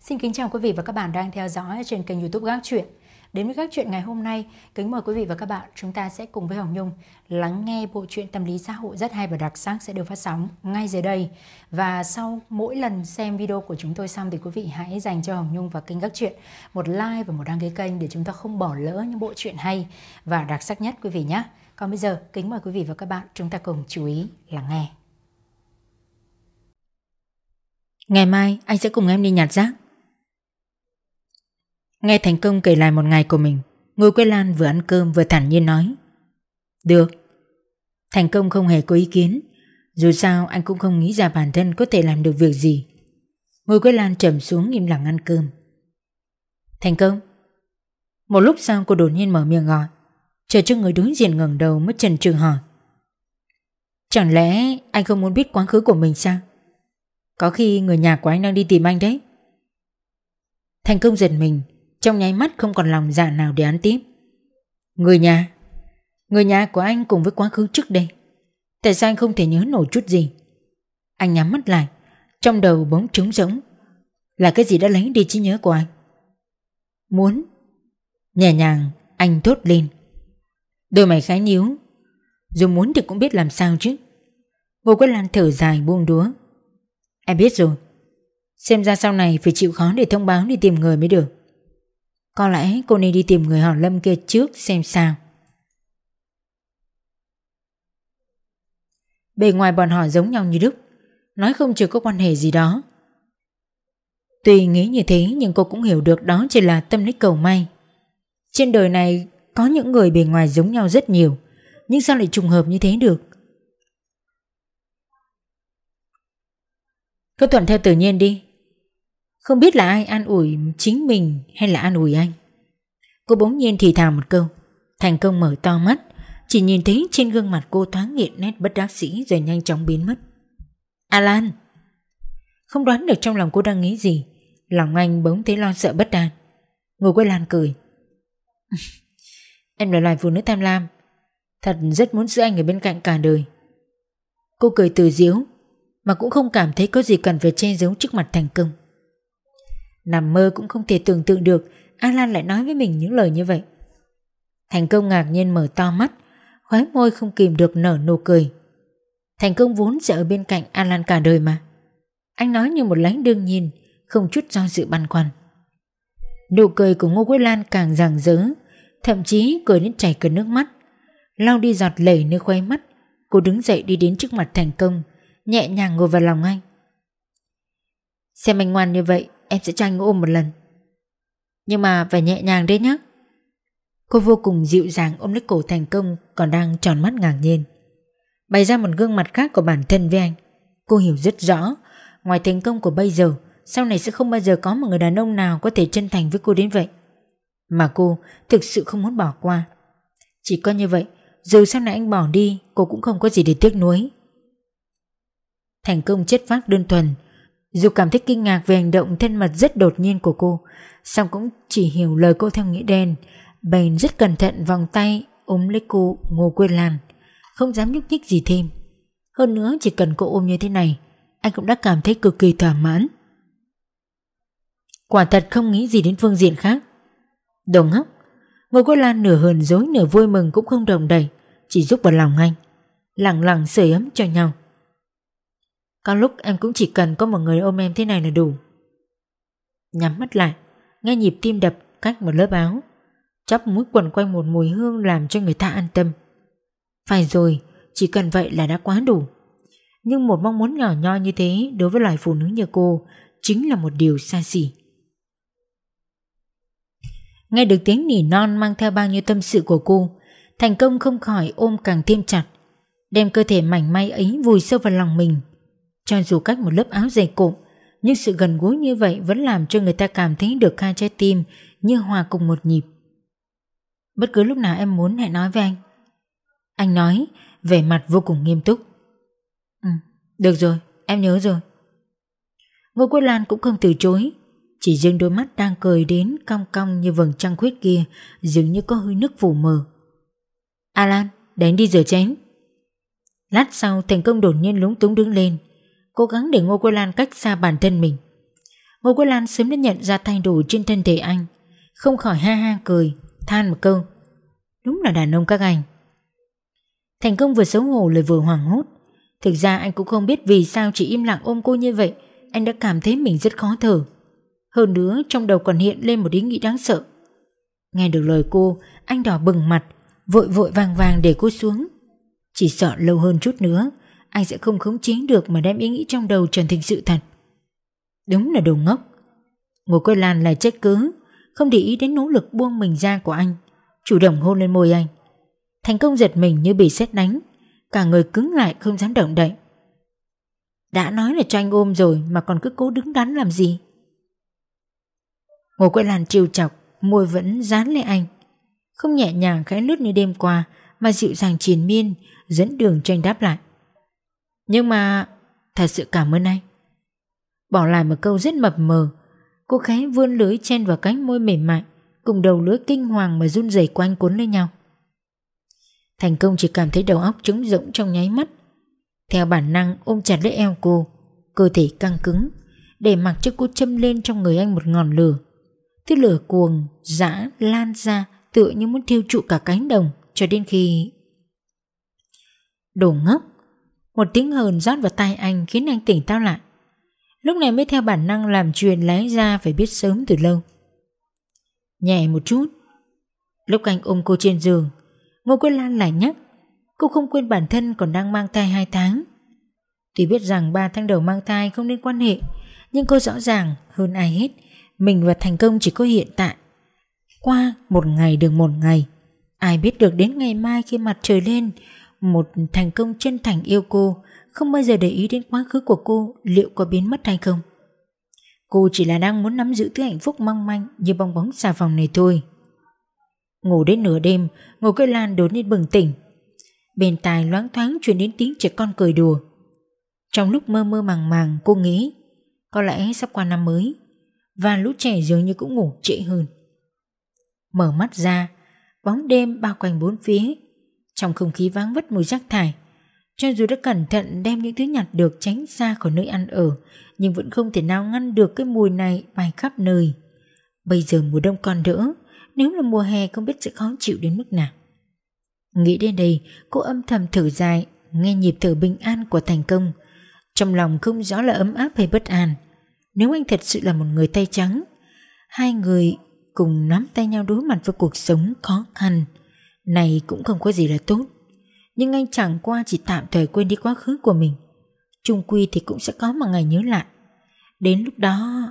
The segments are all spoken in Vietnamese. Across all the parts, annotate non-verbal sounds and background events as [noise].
Xin kính chào quý vị và các bạn đang theo dõi trên kênh youtube Gác Chuyện. Đến với Gác Chuyện ngày hôm nay, kính mời quý vị và các bạn chúng ta sẽ cùng với Hồng Nhung lắng nghe bộ truyện tâm lý xã hội rất hay và đặc sắc sẽ được phát sóng ngay dưới đây. Và sau mỗi lần xem video của chúng tôi xong thì quý vị hãy dành cho Hồng Nhung và kênh Gác Chuyện một like và một đăng ký kênh để chúng ta không bỏ lỡ những bộ truyện hay và đặc sắc nhất quý vị nhé. Còn bây giờ, kính mời quý vị và các bạn chúng ta cùng chú ý lắng nghe. Ngày mai anh sẽ cùng em đi nhặt rác. Nghe Thành Công kể lại một ngày của mình Ngô quê Lan vừa ăn cơm vừa thản nhiên nói. Được. Thành Công không hề có ý kiến. Dù sao anh cũng không nghĩ ra bản thân có thể làm được việc gì. Ngô quê Lan trầm xuống im lặng ăn cơm. Thành Công Một lúc sau cô đột nhiên mở miệng gọi. Chờ cho người đối diện ngẩng đầu mới chần chừ hỏi. Chẳng lẽ anh không muốn biết quá khứ của mình sao? Có khi người nhà của anh đang đi tìm anh đấy. Thành công giật mình, trong nháy mắt không còn lòng dạ nào để ăn tiếp. Người nhà Người nhà của anh cùng với quá khứ trước đây. Tại sao anh không thể nhớ nổi chút gì? Anh nhắm mắt lại, Trong đầu bỗng trống rỗng. Là cái gì đã lấy đi trí nhớ của anh? Muốn, Nhẹ nhàng, anh thốt lên. Đôi mày khá nhíu Dù muốn thì cũng biết làm sao chứ Ngô Quế Lan thở dài buông đúa Em biết rồi Xem ra sau này phải chịu khó để thông báo đi tìm người mới được có lẽ cô nên đi tìm người họ Lâm kia trước xem sao. Bề ngoài bọn họ giống nhau như Đức, nói không chừng có quan hệ gì đó. Tuy nghĩ như thế nhưng cô cũng hiểu được đó chỉ là tâm lý cầu may. Trên đời này có những người bề ngoài giống nhau rất nhiều, nhưng sao lại trùng hợp như thế được? Cứ thuận theo tự nhiên đi, không biết là ai an ủi chính mình hay là an ủi anh? Cô bỗng nhiên thì thào một câu. Thành công mở to mắt Chỉ nhìn thấy trên gương mặt cô thoáng nghiện nét bất đắc sĩ Rồi nhanh chóng biến mất. Alan! Không đoán được trong lòng cô đang nghĩ gì. Lòng anh bỗng thấy lo sợ bất an. Ngồi quay Lan cười. Em là loài phụ nữ tham lam Thật rất muốn giữ anh ở bên cạnh cả đời Cô cười từ diếu Mà cũng không cảm thấy có gì cần phải che giấu trước mặt thành công Nằm mơ cũng không thể tưởng tượng được Alan lại nói với mình những lời như vậy. Thành công ngạc nhiên mở to mắt, khóe môi không kìm được nở nụ cười. Thành công vốn sẽ ở bên cạnh Alan cả đời mà. Anh nói như một lánh đương nhiên, không chút do dự băn khoăn. Nụ cười của Ngô Quế Lan càng rạng rỡ, thậm chí cười đến chảy cả nước mắt. Lau đi giọt lệ nơi khóe mắt, cô đứng dậy đi đến trước mặt thành công, nhẹ nhàng ngồi vào lòng anh. Xem anh ngoan như vậy, em sẽ cho anh ôm một lần. Nhưng mà phải nhẹ nhàng đấy nhé. Cô vô cùng dịu dàng ôm lấy cổ thành công còn đang tròn mắt ngạc nhiên. Bày ra một gương mặt khác của bản thân với anh. Cô hiểu rất rõ, ngoài thành công của bây giờ, sau này sẽ không bao giờ có một người đàn ông nào có thể chân thành với cô đến vậy. Mà cô thực sự không muốn bỏ qua. Chỉ có như vậy, dù sau này anh bỏ đi, cô cũng không có gì để tiếc nuối. Thành công chất phác đơn thuần, dù cảm thấy kinh ngạc về hành động thân mật rất đột nhiên của cô, song cũng chỉ hiểu lời cô theo nghĩa đen, bèn rất cẩn thận vòng tay ôm lấy cô Ngô Quên Lan, không dám nhúc nhích gì thêm. Hơn nữa chỉ cần cô ôm như thế này, anh cũng đã cảm thấy cực kỳ thỏa mãn. Quả thật không nghĩ gì đến phương diện khác. Đồ ngốc, Ngô cô Lan nửa hờn dối nửa vui mừng cũng không đồng đầy, chỉ giúp vào lòng anh, lặng lặng sưởi ấm cho nhau. Có lúc em cũng chỉ cần có một người ôm em thế này là đủ. Nhắm mắt lại, nghe nhịp tim đập cách một lớp áo. Chắp mũi quần quanh một mùi hương làm cho người ta an tâm. Phải rồi, chỉ cần vậy là đã quá đủ. Nhưng một mong muốn nhỏ nhoi như thế đối với loài phụ nữ như cô chính là một điều xa xỉ. Nghe được tiếng nỉ non mang theo bao nhiêu tâm sự của cô, thành công không khỏi ôm càng thêm chặt, đem cơ thể mảnh may ấy vùi sâu vào lòng mình. Cho dù cách một lớp áo dày cộm, nhưng sự gần gũi như vậy vẫn làm cho người ta cảm thấy được hai trái tim như hòa cùng một nhịp. Bất cứ lúc nào em muốn hãy nói với anh. Anh nói, vẻ mặt vô cùng nghiêm túc. Ừ, được rồi, em nhớ rồi. Ngô quốc Lan cũng không từ chối, chỉ riêng đôi mắt đang cười đến cong cong như vầng trăng khuyết kia dường như có hơi nước phủ mờ. Alan, đánh đi rửa chén. Lát sau thành công đột nhiên lúng túng đứng lên, cố gắng để Ngô Quế Lan cách xa bản thân mình. Ngô Quế Lan sớm đã nhận ra thay đổi trên thân thể anh, không khỏi ha ha cười, than một câu. Đúng là đàn ông các anh. Thành công vừa xấu hổ lại vừa hoảng hốt. Thực ra anh cũng không biết vì sao chỉ im lặng ôm cô như vậy, anh đã cảm thấy mình rất khó thở. Hơn nữa trong đầu còn hiện lên một ý nghĩ đáng sợ. Nghe được lời cô, anh đỏ bừng mặt, vội vội vàng vàng để cô xuống. Chỉ sợ lâu hơn chút nữa, anh sẽ không khống chế được mà đem ý nghĩ trong đầu trở thành sự thật. Đúng là đồ ngốc. Ngô Quế Lan là trách cứ, không để ý đến nỗ lực buông mình ra của anh, chủ động hôn lên môi anh. Thành công giật mình như bị sét đánh, cả người cứng lại không dám động đậy. Đã nói là cho anh ôm rồi mà còn cứ cố đứng đắn làm gì? Ngô Quế Lan trêu chọc, môi vẫn dán lên anh. Không nhẹ nhàng khẽ lướt như đêm qua mà dịu dàng triền miên dẫn đường tranh đáp lại. Nhưng mà thật sự cảm ơn anh. Bỏ lại một câu rất mập mờ, cô khẽ vươn lưới chen vào cánh môi mềm mại cùng đầu lưới kinh hoàng mà run rẩy quanh cuốn lên nhau. Thành công chỉ cảm thấy đầu óc trống rỗng trong nháy mắt. Theo bản năng ôm chặt lấy eo cô, cơ thể căng cứng, để mặc cho cô châm lên trong người anh một ngọn lửa. Thứ lửa cuồng, dã, lan ra tựa như muốn thiêu trụ cả cánh đồng cho đến khi... Đồ ngốc! Một tiếng hờn rót vào tai anh khiến anh tỉnh táo lại. Lúc này mới theo bản năng làm chuyện lái ra phải biết sớm từ lâu. Nhẹ một chút. Lúc anh ôm cô trên giường, Ngô Quế Lan lại nhắc cô không quên bản thân còn đang mang thai 2 tháng. Tuy biết rằng 3 tháng đầu mang thai không nên quan hệ, nhưng cô rõ ràng hơn ai hết, mình và thành công chỉ có hiện tại. Qua một ngày được một ngày, ai biết được đến ngày mai khi mặt trời lên, một thành công chân thành yêu cô, không bao giờ để ý đến quá khứ của cô liệu có biến mất hay không. Cô chỉ là đang muốn nắm giữ thứ hạnh phúc mong manh như bong bóng xà phòng này thôi. Ngủ đến nửa đêm, Ngồi Cây Lan đột nhiên bừng tỉnh. Bên tai loáng thoáng truyền đến tiếng trẻ con cười đùa. Trong lúc mơ mơ màng màng cô nghĩ có lẽ sắp qua năm mới và lũ trẻ dường như cũng ngủ trễ hơn. Mở mắt ra, bóng đêm bao quanh bốn phía, trong không khí vắng vất mùi rác thải. Cho dù đã cẩn thận đem những thứ nhặt được tránh xa khỏi nơi ăn ở, nhưng vẫn không thể nào ngăn được cái mùi này bay khắp nơi. Bây giờ mùa đông còn đỡ, nếu là mùa hè không biết sẽ khó chịu đến mức nào. Nghĩ đến đây, cô âm thầm thở dài, nghe nhịp thở bình an của thành công. Trong lòng không rõ là ấm áp hay bất an. Nếu anh thật sự là một người tay trắng, hai người cùng nắm tay nhau đối mặt với cuộc sống khó khăn. Này cũng không có gì là tốt. Nhưng anh chẳng qua chỉ tạm thời quên đi quá khứ của mình. Trung quy thì cũng sẽ có một ngày nhớ lại. Đến lúc đó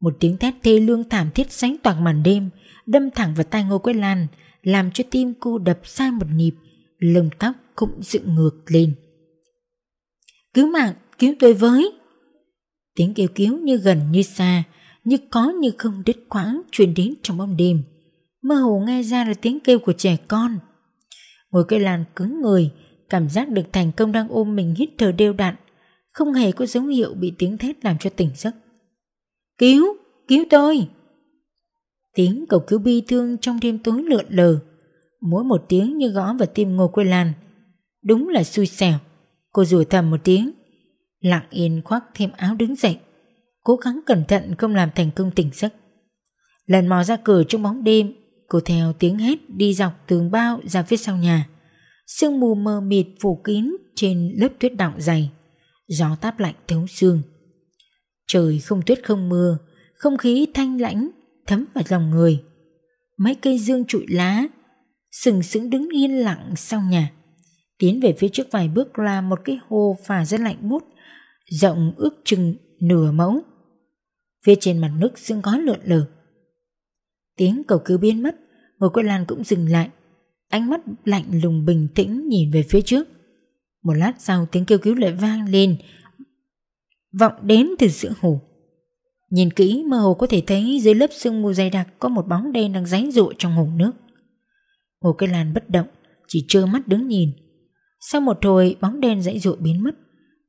một tiếng thét thê lương thảm thiết sánh toàn màn đêm, đâm thẳng vào tai Ngô Quế Lan, làm cho tim cô đập sai một nhịp, lông tóc cũng dựng ngược lên. Cứu mạng, cứu tôi với! Tiếng kêu cứu như gần như xa, như có như không đứt quãng truyền đến trong bóng đêm. Mơ hồ nghe ra là tiếng kêu của trẻ con. Ngồi cây lan cứng người, cảm giác được thành công đang ôm mình hít thở đều đặn, không hề có dấu hiệu bị tiếng thét làm cho tỉnh giấc. Cứu, cứu tôi. Tiếng cầu cứu bi thương trong đêm tối lượn lờ, mỗi một tiếng như gõ vào tim Ngô quê Lan. Đúng là xui xẻo. Cô rủa thầm một tiếng, lặng yên khoác thêm áo đứng dậy, cố gắng cẩn thận không làm thành công tỉnh giấc. Lần mò ra cửa trong bóng đêm, cô theo tiếng hét đi dọc tường bao ra phía sau nhà. Sương mù mờ mịt phủ kín trên lớp tuyết đọng dày, gió táp lạnh thấu xương. Trời không tuyết không mưa, không khí thanh lãnh thấm vào lòng người. Mấy cây dương trụi lá, sừng sững đứng yên lặng sau nhà. Tiến về phía trước vài bước là một cái hồ phà rất lạnh bút, rộng ước chừng nửa mẫu. Phía trên mặt nước sương có lượn lờ. Tiếng cầu cứu biến mất, ngồi quay lan cũng dừng lại. Ánh mắt lạnh lùng bình tĩnh nhìn về phía trước. Một lát sau tiếng kêu cứu lại vang lên vọng đến từ giữa hồ. Nhìn kỹ mơ hồ có thể thấy dưới lớp sương mù dày đặc có một bóng đen đang giấy rụa trong hồ nước. Ngô cây lan bất động, chỉ trơ mắt đứng nhìn. Sau một hồi bóng đen dãy rụa biến mất,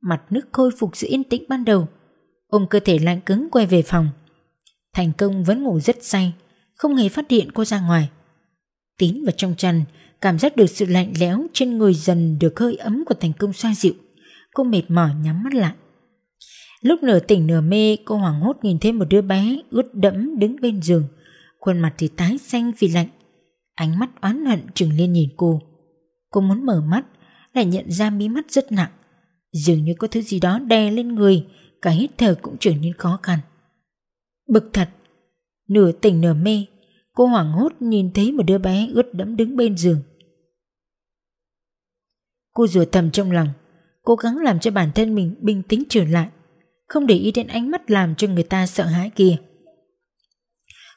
mặt nước khôi phục sự yên tĩnh ban đầu. Ôm cơ thể lạnh cứng quay về phòng. Thành công vẫn ngủ rất say, không hề phát hiện cô ra ngoài. Tín vào trong chăn, Cảm giác được sự lạnh lẽo trên người dần được hơi ấm của thành công xoa dịu Cô mệt mỏi nhắm mắt lại Lúc nửa tỉnh nửa mê cô hoảng hốt nhìn thấy một đứa bé ướt đẫm đứng bên giường Khuôn mặt thì tái xanh vì lạnh Ánh mắt oán hận trừng lên nhìn cô Cô muốn mở mắt Lại nhận ra mí mắt rất nặng Dường như có thứ gì đó đè lên người, Cả hít thở cũng trở nên khó khăn. Bực thật, Nửa tỉnh nửa mê, Cô hoảng hốt nhìn thấy một đứa bé ướt đẫm đứng bên giường. Cô rửa thầm trong lòng, Cố gắng làm cho bản thân mình bình tĩnh trở lại, Không để ý đến ánh mắt làm cho người ta sợ hãi kia.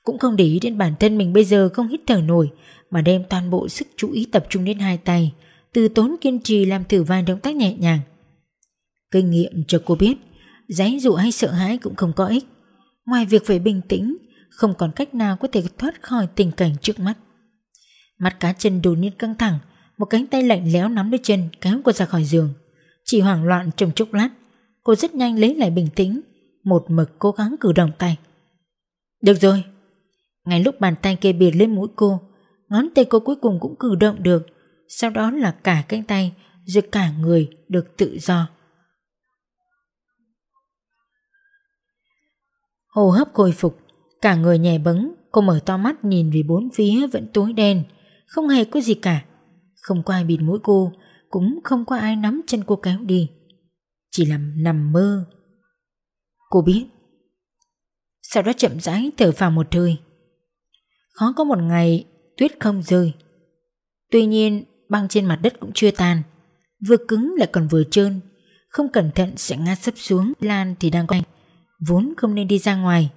Cũng không để ý đến bản thân mình bây giờ không hít thở nổi, Mà đem toàn bộ sức chú ý tập trung đến hai tay, Từ tốn kiên trì làm thử vài động tác nhẹ nhàng. Kinh nghiệm cho cô biết. Giấy dụ hay sợ hãi cũng không có ích. Ngoài việc phải bình tĩnh, Không còn cách nào có thể thoát khỏi tình cảnh trước mắt. Mắt cá chân đột nhiên căng thẳng, Một cánh tay lạnh lẽo nắm lấy chân, Kéo cô ra khỏi giường. Chỉ hoảng loạn trong chốc lát, Cô rất nhanh lấy lại bình tĩnh, Một mực cố gắng cử động tay. Được rồi. Ngay lúc bàn tay kia biệt lên mũi cô, Ngón tay cô cuối cùng cũng cử động được. Sau đó là cả cánh tay, Rồi cả người được tự do. Hô hấp khôi phục, Cả người nhẹ bấng, Cô mở to mắt nhìn vì bốn phía vẫn tối đen, Không hề có gì cả. Không có ai bịt mũi cô, Cũng không có ai nắm chân cô kéo đi. Chỉ là nằm mơ. Cô biết. Sau đó chậm rãi thở vào một hơi. Khó có một ngày, Tuyết không rơi. Tuy nhiên, băng trên mặt đất cũng chưa tan. Vừa cứng lại còn vừa trơn. Không cẩn thận sẽ ngã sấp xuống, Lan thì đang quanh vốn không nên đi ra ngoài.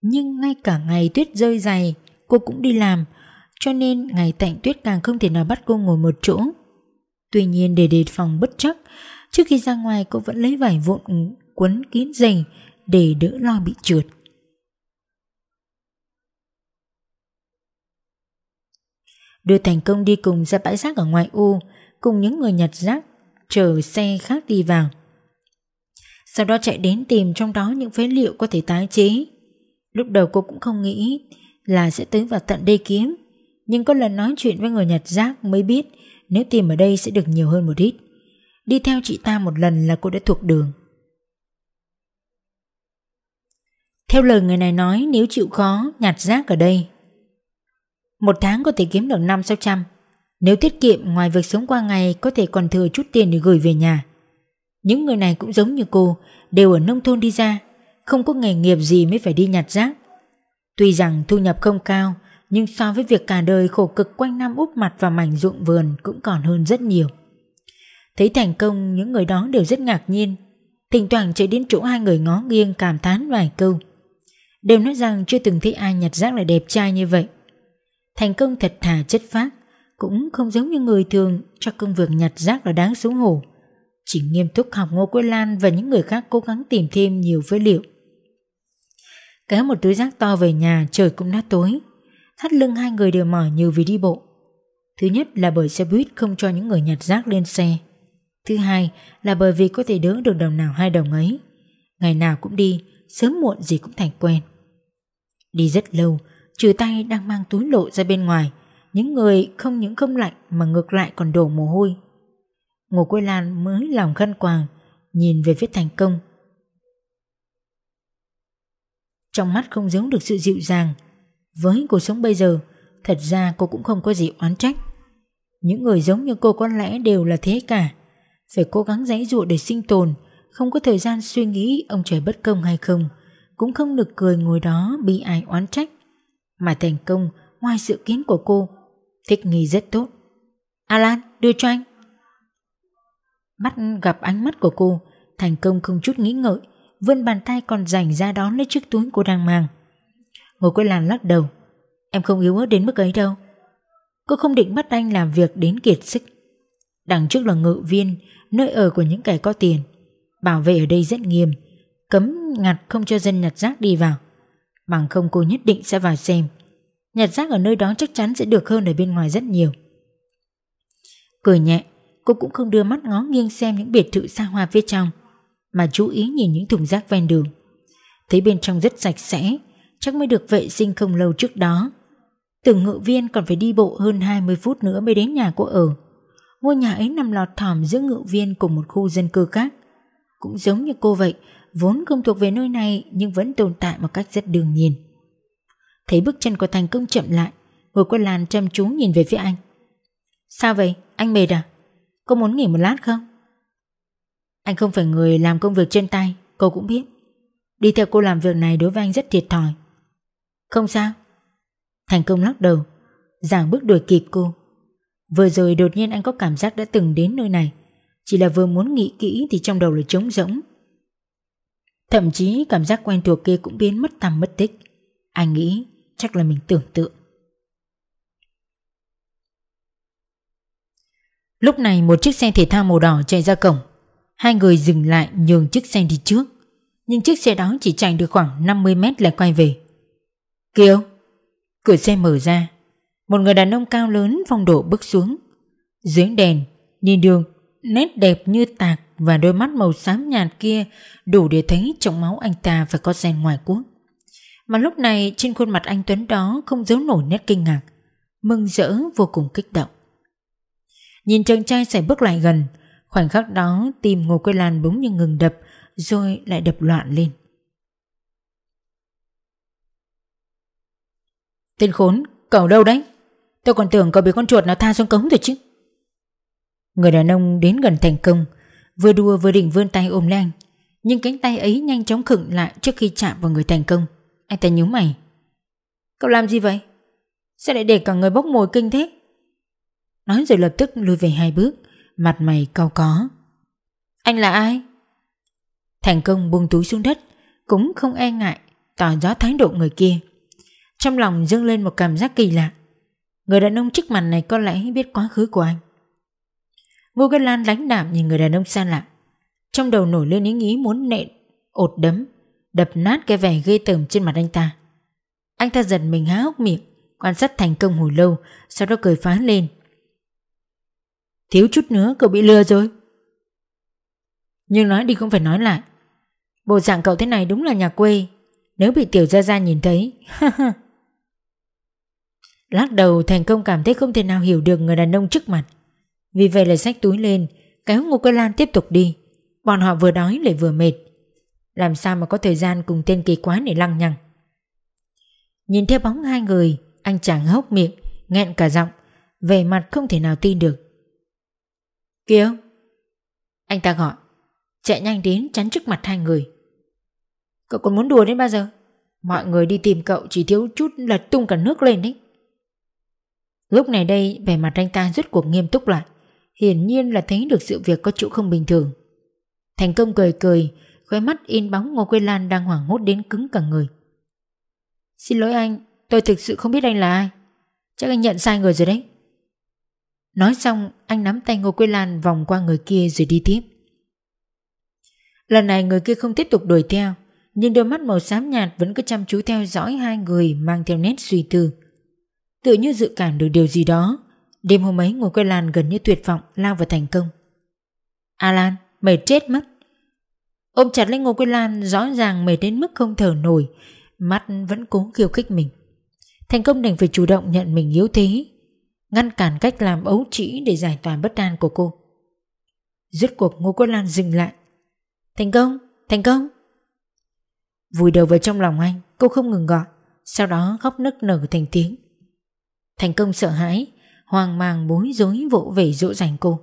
Nhưng ngay cả ngày tuyết rơi dày, cô cũng đi làm, cho nên ngày tạnh tuyết càng không thể nào bắt cô ngồi một chỗ. Tuy nhiên để đề phòng bất chắc, trước khi ra ngoài cô vẫn lấy vải vụn quấn kín giày để đỡ lo bị trượt. Đưa thành công đi cùng ra bãi rác ở ngoài ô, cùng những người nhặt rác, chờ xe khác đi vào sau đó chạy đến tìm trong đó những phế liệu có thể tái chế. Lúc đầu cô cũng không nghĩ là sẽ tới vào tận đây kiếm, nhưng có lần nói chuyện với người nhặt rác mới biết nếu tìm ở đây sẽ được nhiều hơn một ít. Đi theo chị ta một lần là cô đã thuộc đường. Theo lời người này nói nếu chịu khó nhặt rác ở đây Một tháng có thể kiếm được 5-600 Nếu tiết kiệm ngoài việc sống qua ngày có thể còn thừa chút tiền để gửi về nhà những người này cũng giống như cô, Đều ở nông thôn đi ra, Không có nghề nghiệp gì mới phải đi nhặt rác. Tuy rằng thu nhập không cao, Nhưng so với việc cả đời khổ cực quanh năm úp mặt vào mảnh ruộng vườn Cũng còn hơn rất nhiều. Thấy thành công, những người đó đều rất ngạc nhiên. Thỉnh thoảng chạy đến chỗ hai người ngó nghiêng cảm thán vài câu. Đều nói rằng chưa từng thấy ai nhặt rác lại đẹp trai như vậy. Thành công thật thà chất phác, Cũng không giống như người thường cho công việc nhặt rác là đáng xấu hổ chỉ nghiêm túc học Ngô Quế Lan và những người khác cố gắng tìm thêm nhiều phế liệu. Kéo một túi rác to về nhà trời cũng đã tối. Thắt lưng hai người đều mỏi nhiều vì đi bộ. Thứ nhất là bởi xe buýt không cho những người nhặt rác lên xe. Thứ hai là bởi vì có thể đỡ được đồng nào hai đồng ấy. Ngày nào cũng đi, sớm muộn gì cũng thành quen. Đi rất lâu, trừ tay đang mang túi lộ ra bên ngoài. Những người không những không lạnh mà ngược lại còn đổ mồ hôi Ngô Quế Lan mới lòng khăn quàng, Nhìn về phía thành công. Trong mắt không giống được sự dịu dàng, Với cuộc sống bây giờ, Thật ra cô cũng không có gì oán trách. Những người giống như cô có lẽ đều là thế cả, Phải cố gắng giãy dụa để sinh tồn, Không có thời gian suy nghĩ ông trời bất công hay không, Cũng không được cười ngồi đó bị ai oán trách. Mà thành công, ngoài sự kiến của cô, Thích nghi rất tốt. Alan, đưa cho anh. Bắt gặp ánh mắt của cô, Thành công không chút nghĩ ngợi, Vươn bàn tay còn dành ra đón lấy chiếc túi cô đang mang. Ngồi quay làn lắc đầu, Em không yếu ớt đến mức ấy đâu. Cô không định bắt anh làm việc đến kiệt sức. Đằng trước là ngự viên, Nơi ở của những kẻ có tiền, Bảo vệ ở đây rất nghiêm, Cấm ngặt không cho dân nhặt rác đi vào. Bằng không cô nhất định sẽ vào xem. Nhặt rác ở nơi đó chắc chắn sẽ được hơn ở bên ngoài rất nhiều. Cười nhẹ Cô cũng không đưa mắt ngó nghiêng xem những biệt thự xa hoa phía trong Mà chú ý nhìn những thùng rác ven đường Thấy bên trong rất sạch sẽ Chắc mới được vệ sinh không lâu trước đó Tưởng ngự viên còn phải đi bộ hơn 20 phút nữa mới đến nhà cô ở. Ngôi nhà ấy nằm lọt thỏm giữa ngự viên cùng một khu dân cư khác. Cũng giống như cô vậy, vốn không thuộc về nơi này nhưng vẫn tồn tại một cách rất đương nhiên. Thấy bước chân của Thành công chậm lại, ngồi qua làn chăm chú nhìn về phía anh. Sao vậy? Anh mệt à? Cô muốn nghỉ một lát không? Anh không phải người làm công việc trên tay, cô cũng biết. Đi theo cô làm việc này đối với anh rất thiệt thòi. Không sao. Thành công lắc đầu, giảng bước đuổi kịp cô. Vừa rồi đột nhiên anh có cảm giác đã từng đến nơi này. Chỉ là vừa muốn nghĩ kỹ thì trong đầu là trống rỗng. Thậm chí cảm giác quen thuộc kia cũng biến mất tầm mất tích. Anh nghĩ chắc là mình tưởng tượng. Lúc này một chiếc xe thể thao màu đỏ chạy ra cổng. Hai người dừng lại nhường chiếc xe đi trước. Nhưng chiếc xe đó chỉ chạy được khoảng 50 mét lại quay về. Kiều! Cửa xe mở ra. Một người đàn ông cao lớn phong độ bước xuống. Dưới đèn, nhìn đường, nét đẹp như tạc và đôi mắt màu xám nhạt kia đủ để thấy trong máu anh ta phải có gen ngoài quốc. Mà lúc này trên khuôn mặt anh Tuấn đó không giấu nổi nét kinh ngạc, mừng rỡ vô cùng kích động. Nhìn chàng trai sẽ bước lại gần, khoảnh khắc đó tim Ngô Quế Lan bỗng như ngừng đập rồi lại đập loạn lên. Tên khốn, cậu đâu đấy? Tôi còn tưởng cậu bị con chuột nào tha xuống cống rồi chứ. Người đàn ông đến gần thành công, vừa đùa vừa định vươn tay ôm lên nhưng cánh tay ấy nhanh chóng khựng lại trước khi chạm vào người thành công. Anh ta nhíu mày. Cậu làm gì vậy? Sao lại để cả người bốc mùi kinh thế? Nói rồi lập tức lùi về hai bước, mặt mày cau có. Anh là ai? Thành công buông túi xuống đất, cũng không e ngại, tỏ rõ thái độ người kia. Trong lòng dâng lên một cảm giác kỳ lạ. Người đàn ông trước mặt này có lẽ biết quá khứ của anh. Ngô Gân Lan lánh đạm nhìn người đàn ông xa lạ. Trong đầu nổi lên ý nghĩ muốn nện, ột đấm, đập nát cái vẻ ghê tởm trên mặt anh ta. Anh ta giật mình há hốc miệng, quan sát thành công hồi lâu, sau đó cười phá lên. Thiếu chút nữa cậu bị lừa rồi. Nhưng nói đi không phải nói lại. Bộ dạng cậu thế này đúng là nhà quê, nếu bị tiểu gia gia nhìn thấy. [laughs] Lắc đầu thành công cảm thấy không thể nào hiểu được người đàn ông trước mặt. Vì vậy là xách túi lên, kéo Ngô cơ Lan tiếp tục đi. Bọn họ vừa đói lại vừa mệt. Làm sao mà có thời gian cùng tên kỳ quái này lăng nhăng. Nhìn theo bóng hai người, anh chàng hốc miệng, nghẹn cả giọng, về mặt không thể nào tin được. Kiều! Anh ta gọi, chạy nhanh đến chắn trước mặt hai người. Cậu còn muốn đùa đến bao giờ? Mọi người đi tìm cậu chỉ thiếu chút lật tung cả nước lên đấy. Lúc này đây vẻ mặt anh ta rất cuộc nghiêm túc lại Hiển nhiên là thấy được sự việc có chỗ không bình thường Thành công cười cười Khóe mắt in bóng Ngô quê Lan đang hoảng hốt đến cứng cả người Xin lỗi anh Tôi thực sự không biết anh là ai Chắc anh nhận sai người rồi đấy Nói xong, anh nắm tay Ngô Quế Lan vòng qua người kia rồi đi tiếp. Lần này người kia không tiếp tục đuổi theo, Nhưng đôi mắt màu xám nhạt vẫn cứ chăm chú theo dõi hai người mang theo nét suy tư. Tự như dự cảm được điều gì đó, Đêm hôm ấy Ngô Quế Lan gần như tuyệt vọng lao vào thành công. Alan mệt chết mất. Ôm chặt lấy Ngô Quế Lan, rõ ràng mệt đến mức không thở nổi, Mắt vẫn cố khiêu khích mình. Thành công đành phải chủ động nhận mình yếu thế. Ngăn cản cách làm ấu trĩ để giải tỏa bất an của cô. Rốt cuộc Ngô Quốc Lan dừng lại. Thành công, thành công. Vùi đầu vào trong lòng anh Cô không ngừng gọi Sau đó khóc nức nở thành tiếng. Thành công sợ hãi Hoang mang bối rối vỗ về dỗ dành cô.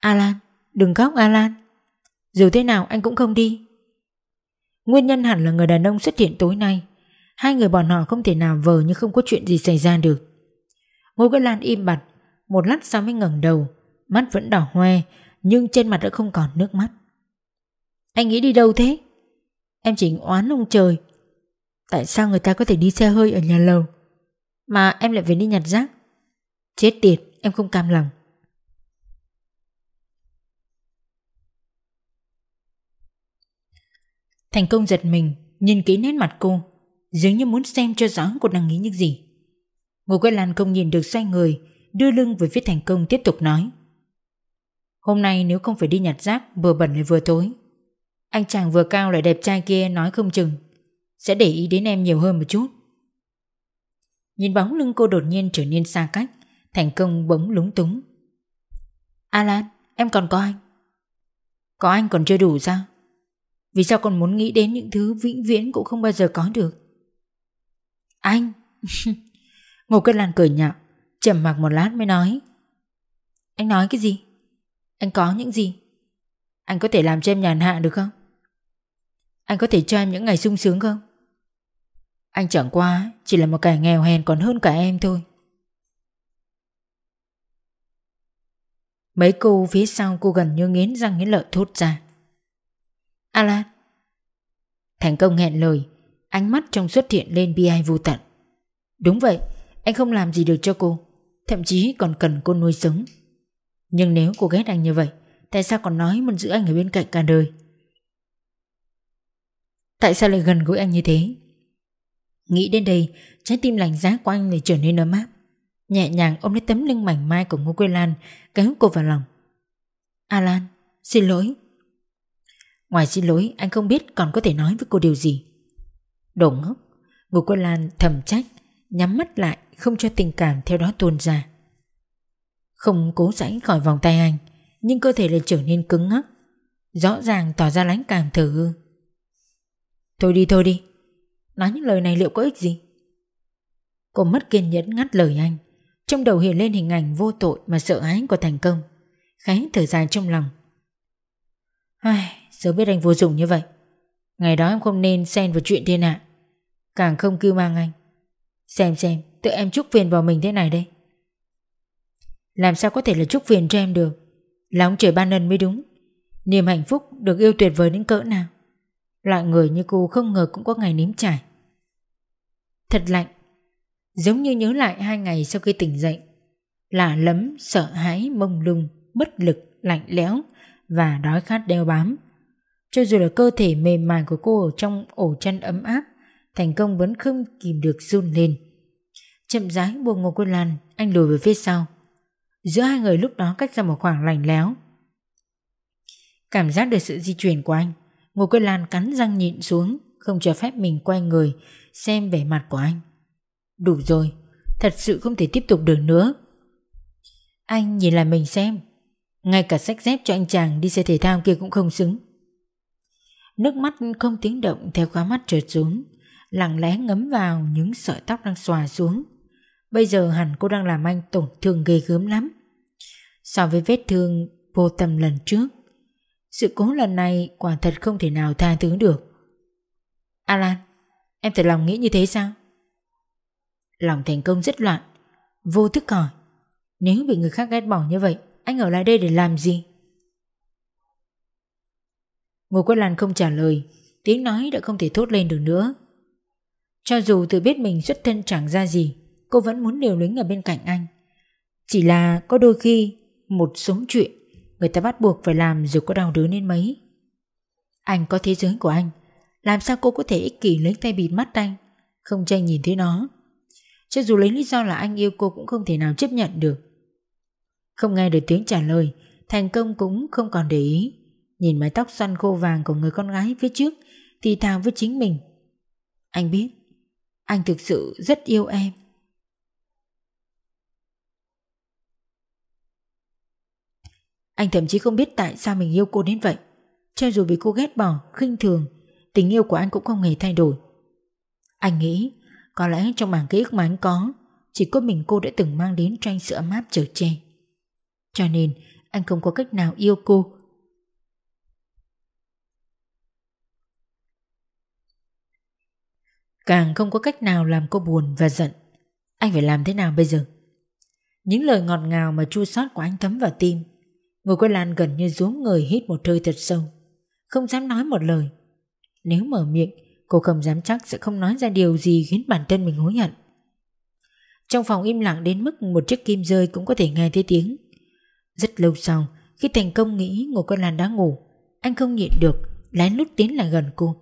Alan Đừng khóc Alan Dù thế nào anh cũng không đi. Nguyên nhân hẳn là người đàn ông xuất hiện tối nay. Hai người bọn họ không thể nào vờ như không có chuyện gì xảy ra được. Ngô Quế Lan im bặt. Một lát sau mới ngẩng đầu. Mắt vẫn đỏ hoe, Nhưng trên mặt đã không còn nước mắt. Anh nghĩ đi đâu thế? Em chỉ oán ông trời. Tại sao người ta có thể đi xe hơi ở nhà lầu? Mà em lại phải đi nhặt rác. Chết tiệt, em không cam lòng. Thành công giật mình, Nhìn kỹ nét mặt cô. Dường như muốn xem cho rõ cô đang nghĩ những gì. Ngô Quế Lan không nhìn được xoay người, Đưa lưng về phía thành công tiếp tục nói. Hôm nay nếu không phải đi nhặt rác, Vừa bẩn lại vừa tối. Anh chàng vừa cao lại đẹp trai kia nói không chừng, Sẽ để ý đến em nhiều hơn một chút. Nhìn bóng lưng cô đột nhiên trở nên xa cách, Thành công bỗng lúng túng. Alan, em còn có anh. Có anh còn chưa đủ sao? Vì sao còn muốn nghĩ đến những thứ vĩnh viễn cũng không bao giờ có được? Anh? [laughs] Ngô Kết Lan cười nhạo, trầm mặc một lát mới nói. Anh nói cái gì? Anh có những gì? Anh có thể làm cho em nhàn hạ được không? Anh có thể cho em những ngày sung sướng không? Anh chẳng qua Chỉ là một kẻ nghèo hèn còn hơn cả em thôi. Mấy câu phía sau cô gần như nghiến răng nghiến lợi thốt ra. Alan Thành công hẹn lời, Ánh mắt trong xuất hiện lên bi ai vô tận. Đúng vậy anh không làm gì được cho cô, Thậm chí còn cần cô nuôi sống. Nhưng nếu cô ghét anh như vậy, Tại sao còn nói muốn giữ anh ở bên cạnh cả đời? Tại sao lại gần gũi anh như thế? Nghĩ đến đây, Trái tim lành giá của anh lại trở nên ấm áp. Nhẹ nhàng ôm lấy tấm lưng mảnh mai của Ngô Quế Lan, Kéo cô vào lòng. Alan xin lỗi. Ngoài xin lỗi, anh không biết còn có thể nói với cô điều gì. Đồ ngốc, Ngô Quế Lan thầm trách, Nhắm mắt lại không cho tình cảm theo đó tuôn ra. Không cố giãy khỏi vòng tay anh Nhưng cơ thể lại trở nên cứng ngắc Rõ ràng tỏ ra lánh cảm thử. Thôi đi thôi đi Nói những lời này liệu có ích gì? Cô mất kiên nhẫn ngắt lời anh Trong đầu hiện lên hình ảnh vô tội Mà sợ hãi của thành công khẽ thở dài trong lòng. Ai, Sớm biết anh vô dụng như vậy. Ngày đó em không nên xen vào chuyện thiên hạ Càng không kêu mang anh. Xem xem tự em chúc phiền vào mình thế này đây. Làm sao có thể là chúc phiền cho em được? Là ông trời ban ân mới đúng. Niềm hạnh phúc được yêu tuyệt vời đến cỡ nào? Loại người như cô không ngờ cũng có ngày nếm trải. Thật lạnh. Giống như nhớ lại hai ngày sau khi tỉnh dậy. Lạ lắm, sợ hãi, mông lung, bất lực, lạnh lẽo Và đói khát đeo bám. Cho dù là cơ thể mềm mại của cô ở trong ổ chăn ấm áp Thành công vẫn không kìm được run lên. Chậm rãi buông Ngô Quân Lan, Anh lùi về phía sau. Giữa hai người lúc đó cách ra một khoảng lành léo Cảm giác được sự di chuyển của anh Ngô Quân Lan cắn răng nhịn xuống, Không cho phép mình quay người, Xem vẻ mặt của anh. Đủ rồi, Thật sự không thể tiếp tục được nữa. Anh nhìn lại mình xem, Ngay cả sách dép cho anh chàng đi xe thể thao kia cũng không xứng. Nước mắt không tiếng động theo khóa mắt trượt xuống, Lặng lẽ ngấm vào những sợi tóc đang xòa xuống. Bây giờ hẳn cô đang làm anh tổn thương ghê gớm lắm. So với vết thương vô tâm lần trước, Sự cố lần này quả thật không thể nào tha thứ được. Alan, Em thật lòng nghĩ như thế sao? Lòng thành công rất loạn, Vô thức hỏi. Nếu bị người khác ghét bỏ như vậy, Anh ở lại đây để làm gì? Ngô Quất Lan không trả lời, Tiếng nói đã không thể thốt lên được nữa. Cho dù tự biết mình xuất thân chẳng ra gì Cô vẫn muốn liều lĩnh ở bên cạnh anh. Chỉ là có đôi khi Một số chuyện, Người ta bắt buộc phải làm dù có đau đớn đến mấy. Anh có thế giới của anh, Làm sao cô có thể ích kỷ lấy tay bịt mắt anh? Không cho anh nhìn thấy nó. Cho dù lấy lý do là anh yêu cô Cũng không thể nào chấp nhận được. Không nghe được tiếng trả lời, Thành công cũng không còn để ý. Nhìn mái tóc xoăn khô vàng của người con gái phía trước, Thì thào với chính mình. Anh biết, Anh thực sự rất yêu em. Anh thậm chí không biết tại sao mình yêu cô đến vậy. Cho dù bị cô ghét bỏ, khinh thường Tình yêu của anh cũng không hề thay đổi. Anh nghĩ Có lẽ trong mảng ký ức mà anh có Chỉ có mình cô đã từng mang đến cho anh sự ấm áp trở che. Cho nên anh không có cách nào yêu cô. Càng không có cách nào làm cô buồn và giận. Anh phải làm thế nào bây giờ? Những lời ngọt ngào mà chua xót của anh thấm vào tim Ngồi quay Lan gần như rúm người hít một hơi thật sâu. Không dám nói một lời. Nếu mở miệng, Cô không dám chắc sẽ không nói ra điều gì Khiến bản thân mình hối hận. Trong phòng im lặng đến mức Một chiếc kim rơi cũng có thể nghe thấy tiếng. Rất lâu sau, Khi thành công nghĩ Ngô Quân Lan đã ngủ, Anh không nhịn được, Lén lút tiến lại gần cô.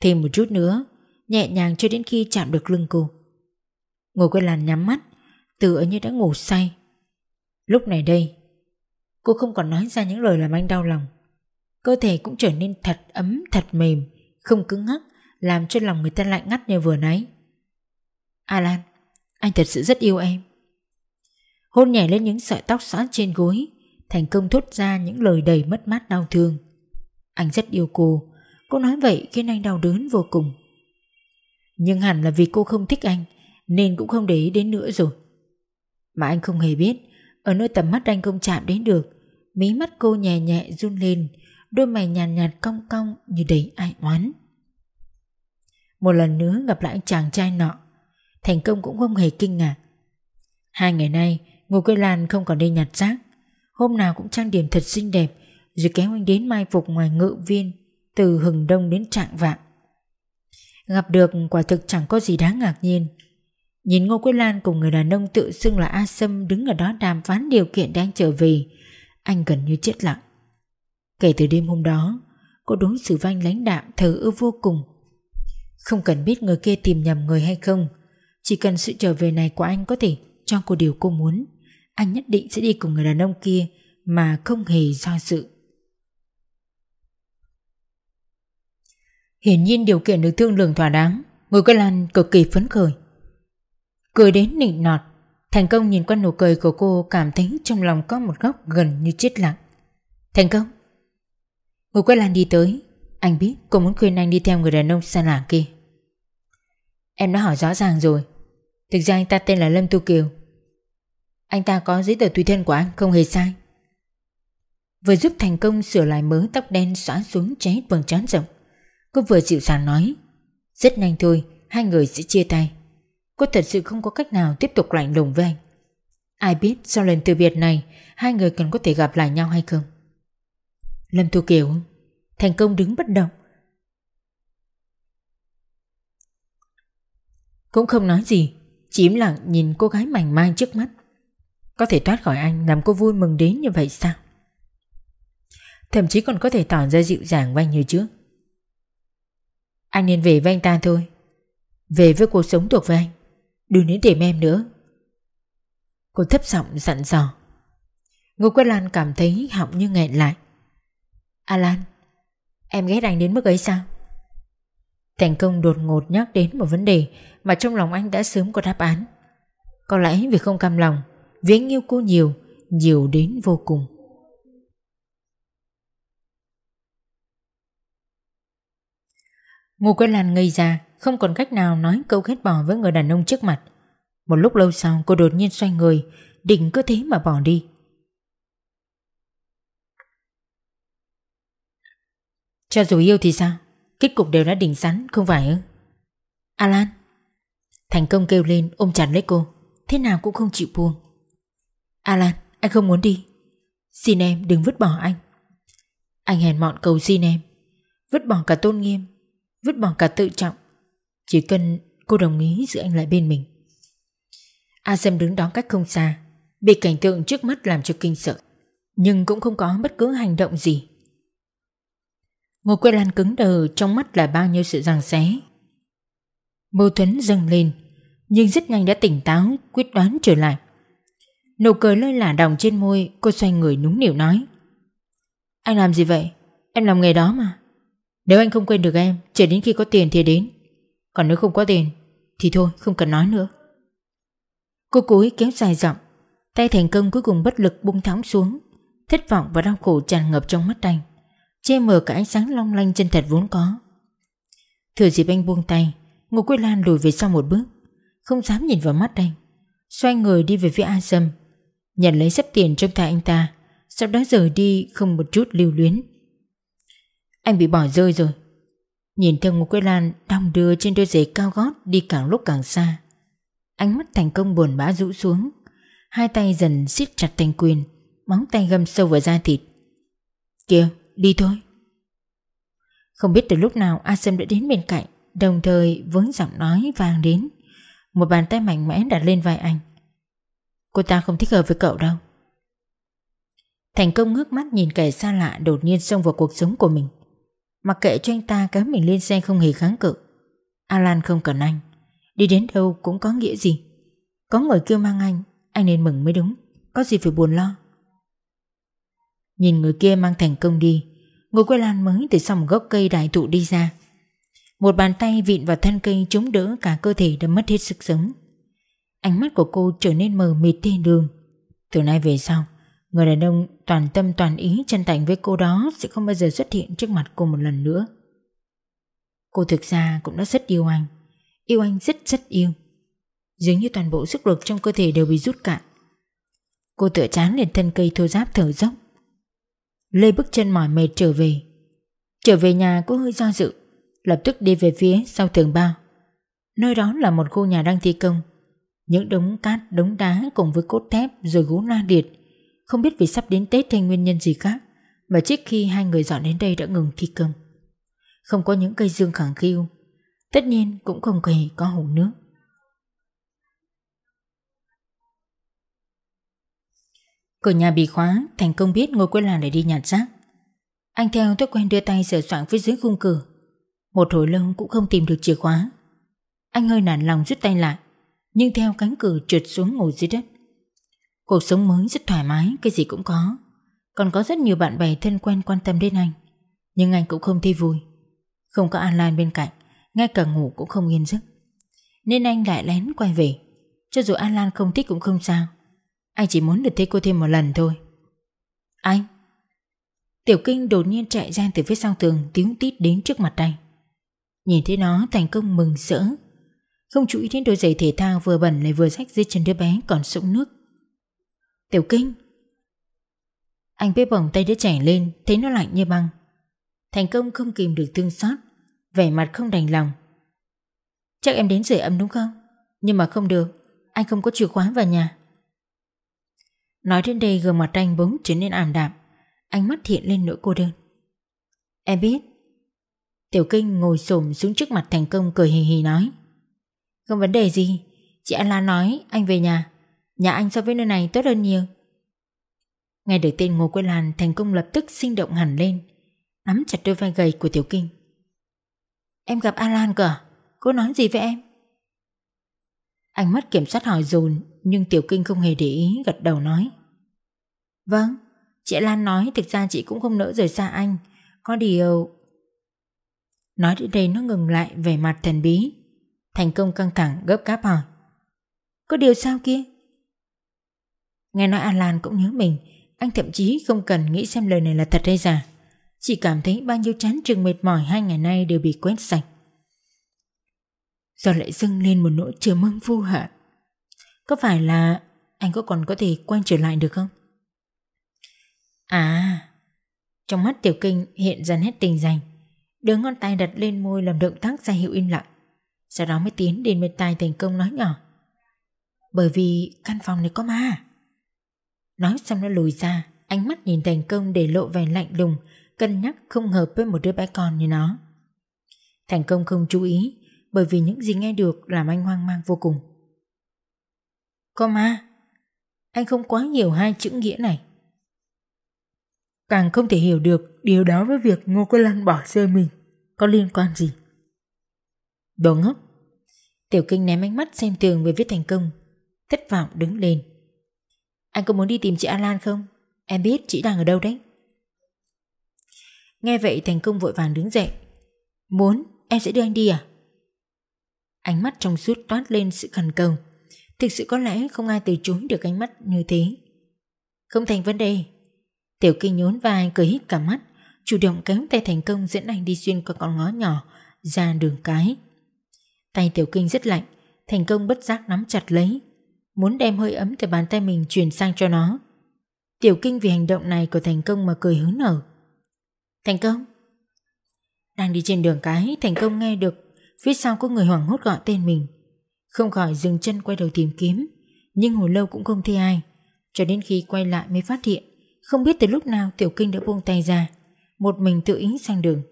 Thêm một chút nữa, Nhẹ nhàng cho đến khi chạm được lưng cô. Ngô Quân Lan nhắm mắt Tựa như đã ngủ say. Lúc này đây Cô không còn nói ra những lời làm anh đau lòng. Cơ thể cũng trở nên thật ấm, thật mềm, Không cứng ngắc, Làm cho lòng người ta lạnh ngắt như vừa nãy. Alan, Anh thật sự rất yêu em. Hôn nhảy lên những sợi tóc xõa trên gối, Thành công thốt ra những lời đầy mất mát đau thương. Anh rất yêu cô. Cô nói vậy khiến anh đau đớn vô cùng. Nhưng hẳn là vì cô không thích anh, Nên cũng không để ý đến nữa rồi. Mà anh không hề biết, Ở nơi tầm mắt anh không chạm đến được Mí mắt cô nhẹ nhẹ run lên Đôi mày nhàn nhạt, nhạt cong cong Như đầy ai oán. Một lần nữa gặp lại chàng trai nọ Thành công cũng không hề kinh ngạc. Hai ngày nay Ngô Cây Lan không còn đi nhặt rác. Hôm nào cũng trang điểm thật xinh đẹp Rồi kéo anh đến mai phục ngoài ngự viên Từ hừng đông đến trạng vạng. Gặp được quả thực chẳng có gì đáng ngạc nhiên. Nhìn Ngô Quế Lan cùng người đàn ông tự xưng là A Sâm đứng ở đó đàm phán điều kiện để anh trở về anh gần như chết lặng. Kể từ đêm hôm đó, Cô đối xử với anh lãnh đạm, thờ ơ vô cùng. Không cần biết người kia tìm nhầm người hay không, Chỉ cần sự trở về này của anh có thể cho cô điều cô muốn, Anh nhất định sẽ đi cùng người đàn ông kia Mà không hề do dự. Hiển nhiên điều kiện được thương lượng thỏa đáng Ngô cây lan cực kỳ phấn khởi. Cười đến nịnh nọt Thành công nhìn qua nụ cười của cô Cảm thấy trong lòng có một góc gần như chết lặng. Thành công Ngô Quế lan đi tới, Anh biết cô muốn khuyên anh đi theo người đàn ông xa lạ kia. Em đã hỏi rõ ràng rồi. Thực ra anh ta tên là Lâm Tu Kiều. Anh ta có giấy tờ tùy thân của anh Không hề sai. Vừa giúp thành công sửa lại mớ tóc đen xóa xuống cháy vầng trán rộng, Cô vừa dịu dàng nói, Rất nhanh thôi, Hai người sẽ chia tay. Cô thật sự không có cách nào tiếp tục lạnh lùng với anh. Ai biết sau lần từ biệt này, Hai người cần có thể gặp lại nhau hay không? Lâm Thu Kiều, Thành công đứng bất động. Cũng không nói gì, Chỉ im lặng nhìn cô gái mảnh mai trước mắt. Có thể thoát khỏi anh Làm cô vui mừng đến như vậy sao? Thậm chí còn có thể tỏ ra dịu dàng với anh như trước. Anh nên về với anh ta thôi. Về với cuộc sống thuộc về anh. Đừng đến tìm em nữa. Cô thấp giọng dặn dò. Ngô Quế Lan cảm thấy họng như nghẹn lại. Alan Em ghét anh đến mức ấy sao? Thành công đột ngột nhắc đến một vấn đề Mà trong lòng anh đã sớm có đáp án. Có lẽ vì không cam lòng, Vì anh yêu cô nhiều Nhiều đến vô cùng. Ngô Quế Lan ngây ra không còn cách nào nói câu ghét bỏ với người đàn ông trước mặt. Một lúc lâu sau, cô đột nhiên xoay người, Định cứ thế mà bỏ đi. Cho dù yêu thì sao? Kết cục đều đã định sẵn, không phải ư? Alan. Thành công kêu lên, ôm chặt lấy cô. Thế nào cũng không chịu buông. Alan, anh không muốn đi. Xin em đừng vứt bỏ anh. Anh hèn mọn cầu xin em. Vứt bỏ cả tôn nghiêm. Vứt bỏ cả tự trọng. Chỉ cần cô đồng ý giữ anh lại bên mình A Sâm đứng đó cách không xa Bị cảnh tượng trước mắt làm cho kinh sợ Nhưng cũng không có bất cứ hành động gì Ngô Quế Lan cứng đờ trong mắt là bao nhiêu sự giằng xé. Mâu thuẫn dâng lên, nhưng rất nhanh đã tỉnh táo, quyết đoán trở lại. Nụ cười lơi lả đồng trên môi, cô xoay người núng nỉu nói. Anh làm gì vậy? Em làm nghề đó mà. Nếu anh không quên được em, chờ đến khi có tiền thì đến. Còn nếu không có tiền, thì thôi, không cần nói nữa. Cô cúi kéo dài giọng, tay thành công cuối cùng bất lực bung thõng xuống, thất vọng và đau khổ tràn ngập trong mắt anh che mờ cả ánh sáng long lanh chân thật vốn có. Thừa dịp anh buông tay, Ngô Quế Lan lùi về sau một bước, không dám nhìn vào mắt anh. Xoay người đi về phía A Sâm, nhận lấy sắp tiền trong tay anh ta, sau đó rời đi không một chút lưu luyến. Anh bị bỏ rơi rồi. Nhìn theo Ngô Quế Lan đong đưa trên đôi giày cao gót đi càng lúc càng xa. Ánh mắt thành công buồn bã rũ xuống, hai tay dần siết chặt thành quyền, móng tay găm sâu vào da thịt. Kìa, đi thôi. Không biết từ lúc nào A Sâm đã đến bên cạnh, đồng thời với giọng nói vang đến. Một bàn tay mạnh mẽ đặt lên vai anh. Cô ta không thích hợp với cậu đâu. Thành công ngước mắt nhìn kẻ xa lạ đột nhiên xông vào cuộc sống của mình. Mặc kệ cho anh ta kéo mình lên xe không hề kháng cự. Alan không cần anh. Đi đến đâu cũng có nghĩa gì. Có người kêu mang anh, anh nên mừng mới đúng. Có gì phải buồn lo. Nhìn người kia mang thành công đi Ngô Quế Lan mới từ sau gốc cây đại thụ đi ra Một bàn tay vịn vào thân cây chống đỡ cả cơ thể đã mất hết sức sống Ánh mắt của cô trở nên mờ mịt thiên đường Từ nay về sau Người đàn ông toàn tâm toàn ý chân thành với cô đó Sẽ không bao giờ xuất hiện trước mặt cô một lần nữa. Cô thực ra cũng đã rất yêu anh. Yêu anh rất rất yêu. Dường như toàn bộ sức lực trong cơ thể đều bị rút cạn. Cô tựa chán lên thân cây thô giáp thở dốc. Lê bước chân mỏi mệt trở về. Trở về nhà cô hơi do dự Lập tức đi về phía sau tường bao. Nơi đó là một khu nhà đang thi công. Những đống cát, đống đá cùng với cốt thép rồi gỗ la điệt không biết vì sắp đến Tết hay nguyên nhân gì khác, Mà trước khi hai người dọn đến đây đã ngừng thi công. Không có những cây dương khẳng khiu, Tất nhiên cũng không hề có hồ nước. Cửa nhà bị khóa, Thành công biết ngồi quên làn để đi nhặt rác. Anh theo thói quen đưa tay sửa soạn phía dưới khung cửa. Một hồi lâu cũng không tìm được chìa khóa. Anh hơi nản lòng rút tay lại, Nhưng theo cánh cửa trượt xuống ngồi dưới đất. Cuộc sống mới rất thoải mái, Cái gì cũng có. Còn có rất nhiều bạn bè thân quen quan tâm đến anh. Nhưng anh cũng không thấy vui. Không có An Lan bên cạnh, Ngay cả ngủ cũng không yên giấc. Nên anh lại lén quay về. Cho dù An Lan không thích cũng không sao. Anh chỉ muốn được thấy cô thêm một lần thôi. Anh. Tiểu kinh đột nhiên chạy ra từ phía sau tường, Tiếng tít đến trước mặt anh. Nhìn thấy nó, thành công mừng rỡ Không chú ý đến đôi giày thể thao Vừa bẩn lại vừa rách dưới chân đứa bé Còn sũng nước. Tiểu kinh. Anh bế bỏng tay đứa trẻ lên, Thấy nó lạnh như băng. Thành công không kìm được thương xót, Vẻ mặt không đành lòng. Chắc em đến rửa âm đúng không? Nhưng mà không được, Anh không có chìa khóa vào nhà. Nói đến đây gương mặt anh bỗng trở nên ảm đạm, Ánh mắt hiện lên nỗi cô đơn. Em biết. Tiểu kinh ngồi xổm xuống trước mặt thành công cười hì hì nói. Không vấn đề gì, Chị An Lan nói anh về nhà. Nhà anh so với nơi này tốt hơn nhiều Nghe được tên Ngô Quế Lan Thành công lập tức sinh động hẳn lên Nắm chặt đôi vai gầy của Tiểu Kinh Em gặp Alan cơ? À? Cô nói gì với em? Ánh mắt kiểm soát hỏi dồn Nhưng Tiểu Kinh không hề để ý gật đầu nói Vâng, chị Lan nói thực ra chị cũng không nỡ rời xa anh. Có điều... Nói đến đây nó ngừng lại vẻ mặt thần bí. Thành công căng thẳng gấp gáp hỏi. Có điều sao kia? Nghe nói An Lan cũng nhớ mình, anh thậm chí không cần nghĩ xem lời này là thật hay giả. Chỉ cảm thấy bao nhiêu chán trường mệt mỏi hai ngày nay đều bị quét sạch. rồi lại dâng lên một nỗi chờ mong vô hạn. Có phải là anh có còn có thể quay trở lại được không? À Trong mắt tiểu kinh hiện ra hết tình dành Đứa ngón tay đặt lên môi làm động tác ra hiệu im lặng Sau đó mới tiến đến bên tai thành công nói nhỏ Bởi vì căn phòng này có ma Nói xong nó lùi ra, Ánh mắt nhìn thành công để lộ vẻ lạnh lùng, Cân nhắc không hợp với một đứa bé con như nó Thành công không chú ý, Bởi vì những gì nghe được làm anh hoang mang vô cùng Có ma, Anh không quá hiểu hai chữ nghĩa này Càng không thể hiểu được điều đó với việc Ngô Quân Lan bỏ rơi mình, có liên quan gì. Đồ ngốc. Tiểu kinh ném ánh mắt xem tường về viết thành công. Thất vọng đứng lên. Anh có muốn đi tìm chị Alan không? Em biết chị đang ở đâu đấy. Nghe vậy thành công vội vàng đứng dậy. Muốn, em sẽ đưa anh đi à? Ánh mắt trong suốt toát lên sự khẩn cầu. Thực sự có lẽ không ai từ chối được ánh mắt như thế. Không thành vấn đề, Tiểu kinh nhốn vai cười hít cả mắt Chủ động kéo tay thành công dẫn anh đi xuyên qua con ngõ nhỏ Ra đường cái Tay tiểu kinh rất lạnh Thành công bất giác nắm chặt lấy Muốn đem hơi ấm từ bàn tay mình truyền sang cho nó. Tiểu kinh vì hành động này của thành công mà cười hứng nở Thành công. Đang đi trên đường cái, Thành công nghe được Phía sau có người hoảng hốt gọi tên mình. Không khỏi dừng chân quay đầu tìm kiếm, Nhưng hồi lâu cũng không thấy ai. Cho đến khi quay lại mới phát hiện, không biết từ lúc nào Tiểu Kinh đã buông tay ra, Một mình tự ý sang đường.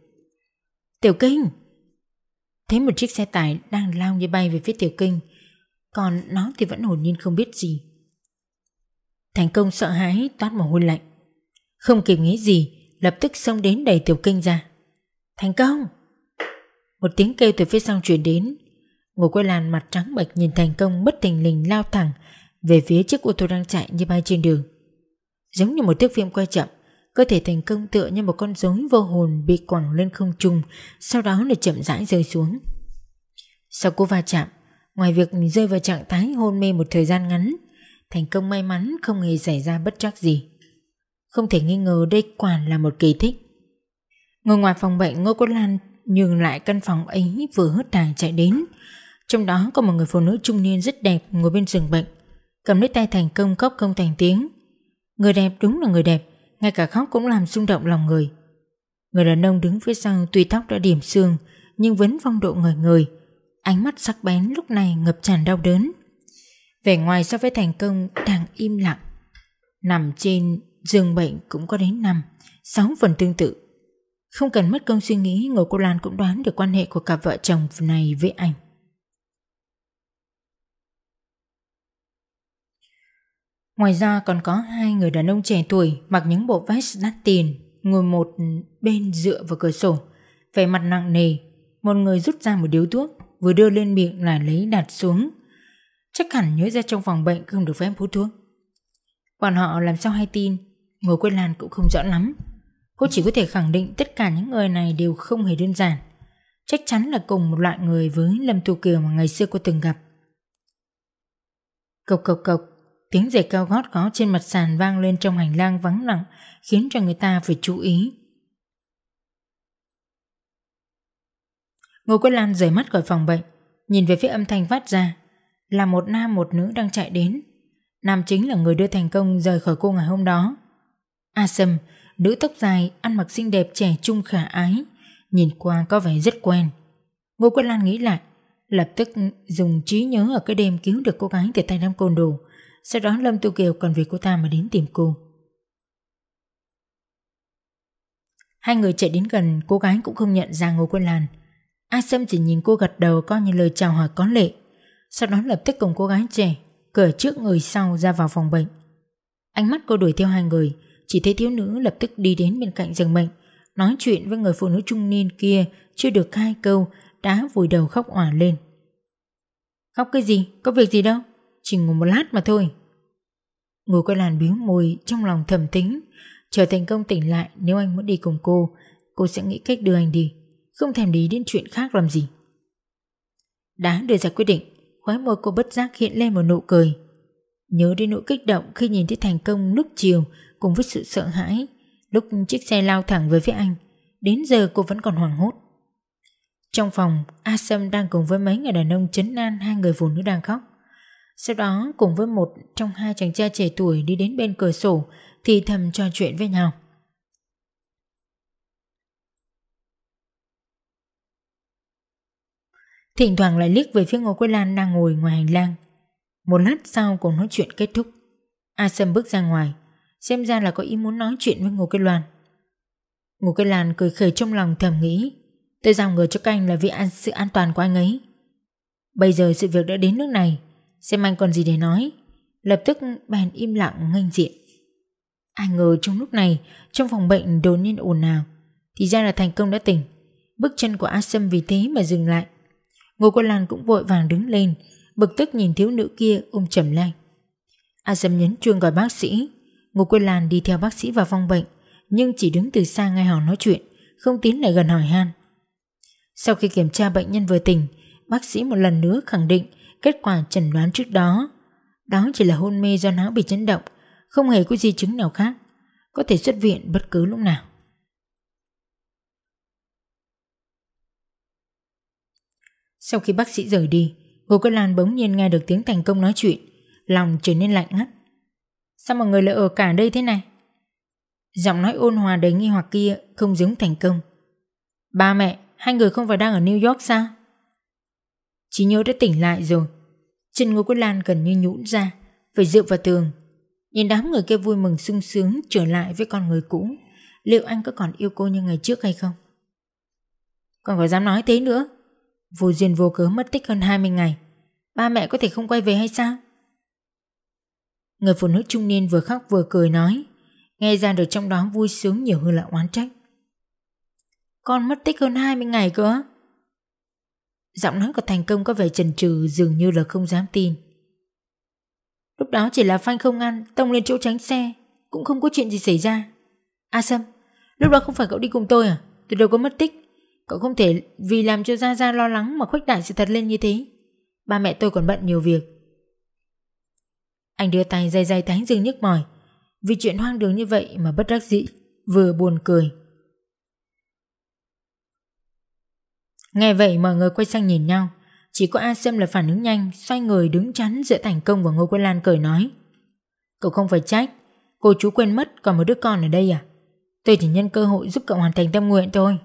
Tiểu Kinh! Thấy một chiếc xe tải đang lao như bay về phía Tiểu Kinh còn nó thì vẫn hồn nhiên không biết gì. Thành công sợ hãi, toát mồ hôi lạnh. Không kịp nghĩ gì, Lập tức xông đến đẩy Tiểu Kinh ra. Thành công! Một tiếng kêu từ phía sau truyền đến. Ngồi quay làn mặt trắng bệch nhìn thành công bất tình lình lao thẳng về phía chiếc ô tô đang chạy như bay trên đường. Giống như một thước phim quay chậm, Cơ thể thành công tựa như một con rối vô hồn Bị quẳng lên không trung, Sau đó là chậm rãi rơi xuống. Sau cú va chạm Ngoài việc rơi vào trạng thái hôn mê một thời gian ngắn, thành công may mắn không hề xảy ra bất trắc gì. Không thể nghi ngờ đây quả là một kỳ tích. Ngồi ngoài phòng bệnh Ngô Quốc Lan nhường lại căn phòng ấy vừa hớt tài chạy đến. Trong đó có một người phụ nữ trung niên rất đẹp ngồi bên giường bệnh, cầm lấy tay thành công khóc không thành tiếng. Người đẹp đúng là người đẹp, ngay cả khóc cũng làm rung động lòng người. Người đàn ông đứng phía sau tuy tóc đã điểm xương nhưng vẫn phong độ người người, ánh mắt sắc bén lúc này ngập tràn đau đớn. Vẻ ngoài so với thành công đang im lặng, nằm trên giường bệnh cũng có đến năm, sáu phần tương tự. Không cần mất công suy nghĩ, ngồi cô Lan cũng đoán được quan hệ của cặp vợ chồng này với anh. Ngoài ra còn có hai người đàn ông trẻ tuổi mặc những bộ vest đắt tiền, ngồi một bên dựa vào cửa sổ, vẻ mặt nặng nề. Một người rút ra một điếu thuốc, vừa đưa lên miệng là lấy đặt xuống. Chắc hẳn nhớ ra trong phòng bệnh không được phép hút thuốc. Bọn họ làm sao hay tin, ngồi quên Lan cũng không rõ lắm. Cô chỉ có thể khẳng định tất cả những người này đều không hề đơn giản. Chắc chắn là cùng một loại người với Lâm thu Kiều mà ngày xưa cô từng gặp. Cộc cộc cộc, tiếng giày cao gót có trên mặt sàn vang lên trong hành lang vắng lặng khiến cho người ta phải chú ý. Ngô Quyết Lan rời mắt khỏi phòng bệnh, nhìn về phía âm thanh phát ra, là một nam một nữ đang chạy đến. Nam chính là người đưa thành công rời khỏi cô ngày hôm đó. A Sâm, nữ tóc dài, ăn mặc xinh đẹp trẻ trung khả ái, nhìn qua có vẻ rất quen. Ngô Quyết Lan nghĩ lại, lập tức dùng trí nhớ ở cái đêm cứu được cô gái từ tay đám côn đồ. Sau đó Lâm Tu Kiều còn vì cô ta mà đến tìm cô. Hai người chạy đến gần, cô gái cũng không nhận ra Ngô Quân Lan. A Sâm chỉ nhìn cô gật đầu coi như lời chào hỏi có lệ. Sau đó lập tức cùng cô gái trẻ, cởi trước người sau ra vào phòng bệnh. Ánh mắt cô đuổi theo hai người, chỉ thấy thiếu nữ lập tức đi đến bên cạnh giường bệnh, nói chuyện với người phụ nữ trung niên kia chưa được hai câu đã vùi đầu khóc òa lên. Khóc cái gì? Có việc gì đâu? Chỉ ngủ một lát mà thôi. Ngồi quay làn biếu môi trong lòng thầm tính, chờ thành công tỉnh lại nếu anh muốn đi cùng cô, cô sẽ nghĩ cách đưa anh đi, không thèm đi đến chuyện khác làm gì. Đã đưa ra quyết định, khóe môi cô bất giác hiện lên một nụ cười. Nhớ đến nỗi kích động khi nhìn thấy thành công lúc chiều cùng với sự sợ hãi, lúc chiếc xe lao thẳng về phía anh, đến giờ cô vẫn còn hoảng hốt. Trong phòng, A Sâm đang cùng với mấy người đàn ông chấn an hai người phụ nữ đang khóc. Sau đó cùng với một trong hai chàng trai trẻ tuổi đi đến bên cửa sổ thì thầm trò chuyện với nhau. Thỉnh thoảng lại liếc về phía Ngô Quế Lan đang ngồi ngoài hành lang. Một lát sau cuộc nói chuyện kết thúc. A Sâm bước ra ngoài, xem ra là có ý muốn nói chuyện với Ngô Quế Loan Ngô Quế Lan cười khởi trong lòng thầm nghĩ, tôi giao người cho các anh là vì an sự an toàn của anh ấy. Bây giờ sự việc đã đến nước này, xem anh còn gì để nói. Lập tức bèn im lặng nghênh diện. Ai ngờ trong lúc này, trong phòng bệnh đột nhiên ồn ào, thì ra là thành công đã tỉnh. Bước chân của A Sâm vì thế mà dừng lại. Ngô Quân Lan cũng vội vàng đứng lên, bực tức nhìn thiếu nữ kia ôm chầm lanh. A Sâm nhấn chuông gọi bác sĩ. Ngô Quân Lan đi theo bác sĩ vào phòng bệnh, nhưng chỉ đứng từ xa nghe họ nói chuyện, không tiến lại gần hỏi han. Sau khi kiểm tra bệnh nhân vừa tỉnh, bác sĩ một lần nữa khẳng định kết quả chẩn đoán trước đó. Đó chỉ là hôn mê do não bị chấn động, không hề có di chứng nào khác, có thể xuất viện bất cứ lúc nào. Sau khi bác sĩ rời đi, Ngô Cơ Lan bỗng nhiên nghe được tiếng thành công nói chuyện, lòng trở nên lạnh ngắt. Sao mọi người lại ở cả đây thế này? Giọng nói ôn hòa đầy nghi hoặc kia không giống thành công. Ba mẹ, hai người không phải đang ở New York sao? Chỉ nhớ đã tỉnh lại rồi. Chân Ngô Quốc Lan gần như nhũn ra, phải dựa vào tường. Nhìn đám người kia vui mừng sung sướng trở lại với con người cũ. Liệu anh có còn yêu cô như ngày trước hay không? Còn có dám nói thế nữa? Vô duyên vô cớ mất tích hơn 20 ngày. Ba mẹ có thể không quay về hay sao? Người phụ nữ trung niên vừa khóc vừa cười nói, nghe ra được trong đó vui sướng nhiều hơn là oán trách. Con mất tích hơn 20 ngày cơ Giọng nói của thành công có vẻ chần chừ dường như là không dám tin. Lúc đó chỉ là phanh không ăn, tông lên chỗ tránh xe, cũng không có chuyện gì xảy ra. A Sâm, lúc đó không phải cậu đi cùng tôi à? Tôi đâu có mất tích. Cậu không thể vì làm cho Gia Gia lo lắng mà khuếch đại sự thật lên như thế. Ba mẹ tôi còn bận nhiều việc. Anh đưa tay dây dây tánh dương nhức mỏi. Vì chuyện hoang đường như vậy mà bất đắc dĩ, Vừa buồn cười. Nghe vậy mọi người quay sang nhìn nhau. Chỉ có A Sâm là phản ứng nhanh, Xoay người đứng chắn giữa thành công và Ngô Quân Lan cười nói. Cậu không phải trách, Cô chú quên mất còn một đứa con ở đây à? Tôi chỉ nhân cơ hội giúp cậu hoàn thành tâm nguyện thôi.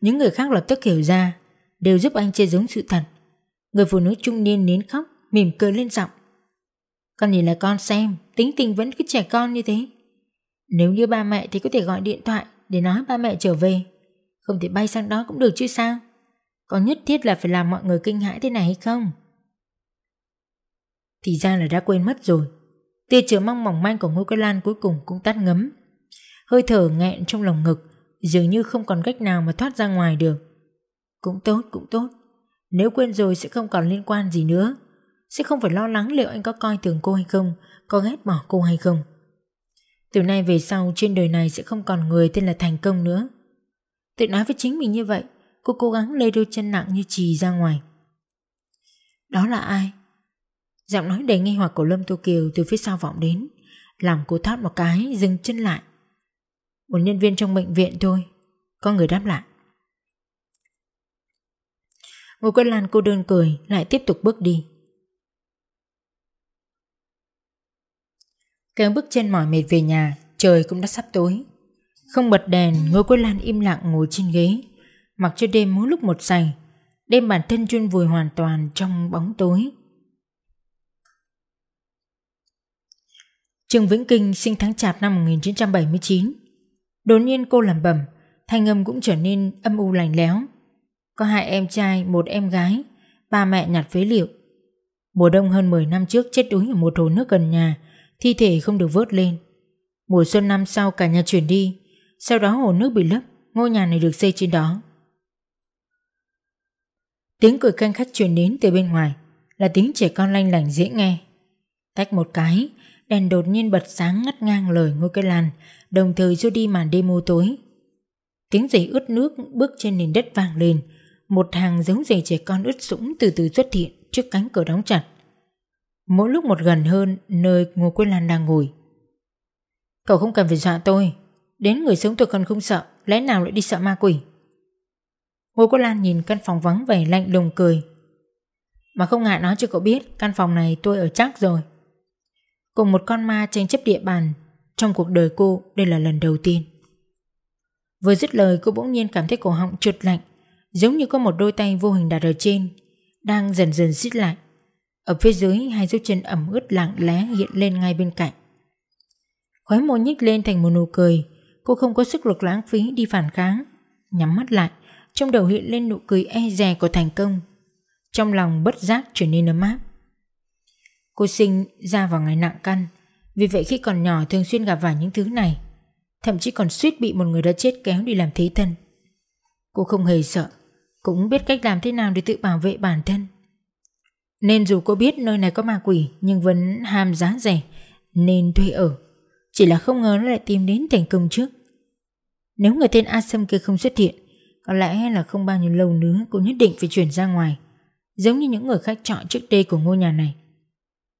Những người khác lập tức hiểu ra, Đều giúp anh che giấu sự thật. Người phụ nữ trung niên nín khóc, Mỉm cười lên giọng. Con nhìn lại con xem, Tính tình vẫn cứ trẻ con như thế. Nếu như ba mẹ thì có thể gọi điện thoại Để nói ba mẹ trở về. Không thể bay sang đó cũng được chứ sao? Có nhất thiết là phải làm mọi người kinh hãi thế này hay không? Thì ra là đã quên mất rồi. Tia chứa mong mỏng manh của ngôi cây lan cuối cùng cũng tắt ngấm. Hơi thở nghẹn trong lòng ngực Dường như không còn cách nào mà thoát ra ngoài được. Cũng tốt cũng tốt. Nếu quên rồi sẽ không còn liên quan gì nữa. Sẽ không phải lo lắng liệu anh có coi thường cô hay không, Có ghét bỏ cô hay không. Từ nay về sau, trên đời này sẽ không còn người tên là thành công nữa. Tự nói với chính mình như vậy, Cô cố gắng lê đôi chân nặng như trì ra ngoài. Đó là ai? Giọng nói đầy nghi hoặc của Lâm Tô Kiều từ phía sau vọng đến. Làm cô thoát một cái, dừng chân lại. Một nhân viên trong bệnh viện thôi. Có người đáp lại. Ngô Quân Lan cô đơn cười, Lại tiếp tục bước đi. Kéo bước chân mỏi mệt về nhà, Trời cũng đã sắp tối. Không bật đèn, Ngô Quân Lan im lặng ngồi trên ghế. Mặc cho đêm mỗi lúc một dày Đêm bản thân chôn vùi hoàn toàn trong bóng tối. Trương Vĩnh Kinh sinh tháng chạp năm 1979. Đột nhiên cô làm bẩm, thanh âm cũng trở nên âm u lành léo. Có hai em trai, một em gái, ba mẹ nhặt phế liệu. Mùa đông hơn 10 năm trước chết đuối ở một hồ nước gần nhà, thi thể không được vớt lên. Mùa xuân năm sau cả nhà chuyển đi, sau đó hồ nước bị lấp, ngôi nhà này được xây trên đó. Tiếng cười canh khách truyền đến từ bên ngoài là tiếng trẻ con lanh lảnh dễ nghe. Tách một cái, đèn đột nhiên bật sáng ngắt ngang lời ngôi cây lan, đồng thời rút đi màn đêm u tối. Tiếng giày ướt nước bước trên nền đất vang lên, một hàng giống giày trẻ con ướt sũng từ từ xuất hiện trước cánh cửa đóng chặt. Mỗi lúc một gần hơn nơi ngô quế lan đang ngồi. Cậu không cần phải dọa tôi, đến người sống tôi còn không sợ, lẽ nào lại đi sợ ma quỷ. Ngô quế lan nhìn căn phòng vắng vẻ lạnh lùng cười. Mà không ngại nói cho cậu biết căn phòng này tôi ở chắc rồi. Cùng một con ma tranh chấp địa bàn trong cuộc đời cô, đây là lần đầu tiên. Vừa dứt lời, cô bỗng nhiên cảm thấy cổ họng trượt lạnh, Giống như có một đôi tay vô hình đặt ở trên, Đang dần dần xít lại. Ở phía dưới, hai dấu chân ẩm ướt lặng lẽ hiện lên ngay bên cạnh. Khói môi nhích lên thành một nụ cười, Cô không có sức lực lãng phí đi phản kháng. Nhắm mắt lại, Trong đầu hiện lên nụ cười e dè của thành công. Trong lòng bất giác trở nên ấm áp. Cô sinh ra vào ngày nặng căn. Vì vậy khi còn nhỏ thường xuyên gặp phải những thứ này, Thậm chí còn suýt bị một người đã chết kéo đi làm thế thân. Cô không hề sợ, Cũng biết cách làm thế nào để tự bảo vệ bản thân. Nên dù cô biết nơi này có ma quỷ, Nhưng vẫn ham giá rẻ, Nên thuê ở. Chỉ là không ngờ nó lại tìm đến thành công trước. Nếu người tên A Sâm kia không xuất hiện, Có lẽ là không bao nhiêu lâu nữa Cô nhất định phải chuyển ra ngoài, Giống như những người khách trọ trước đây của ngôi nhà này.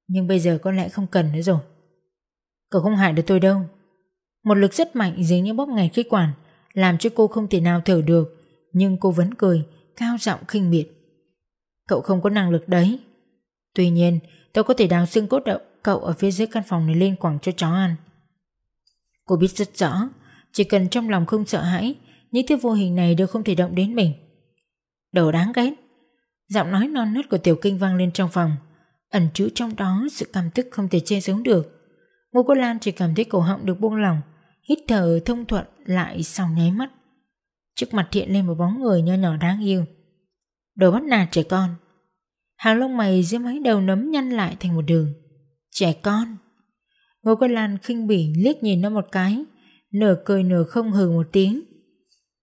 Nhưng bây giờ có lẽ không cần nữa rồi. Cậu không hại được tôi đâu. Một lực rất mạnh dưới những bóp ngày khí quản, Làm cho cô không thể nào thở được, Nhưng cô vẫn cười, Cao giọng khinh miệt. Cậu không có năng lực đấy. Tuy nhiên, tôi có thể đào xương cốt đậu Cậu ở phía dưới căn phòng này lên quảng cho chó ăn. Cô biết rất rõ, Chỉ cần trong lòng không sợ hãi, Những thứ vô hình này đều không thể động đến mình. Đồ đáng ghét. Giọng nói non nớt của Tiểu Kinh vang lên trong phòng, ẩn trữ trong đó sự cảm tức không thể che giấu được. Ngô Cô Lan chỉ cảm thấy cổ họng được buông lỏng, hít thở thông thuận lại sau nháy mắt. Trước mặt hiện lên một bóng người nho nhỏ đáng yêu. Đồ bắt nạt trẻ con. Hàng lông mày dưới mái đầu nấm nhăn lại thành một đường. Trẻ con. Ngô Cô Lan khinh bỉ liếc nhìn nó một cái, nửa cười nửa không hừ một tiếng.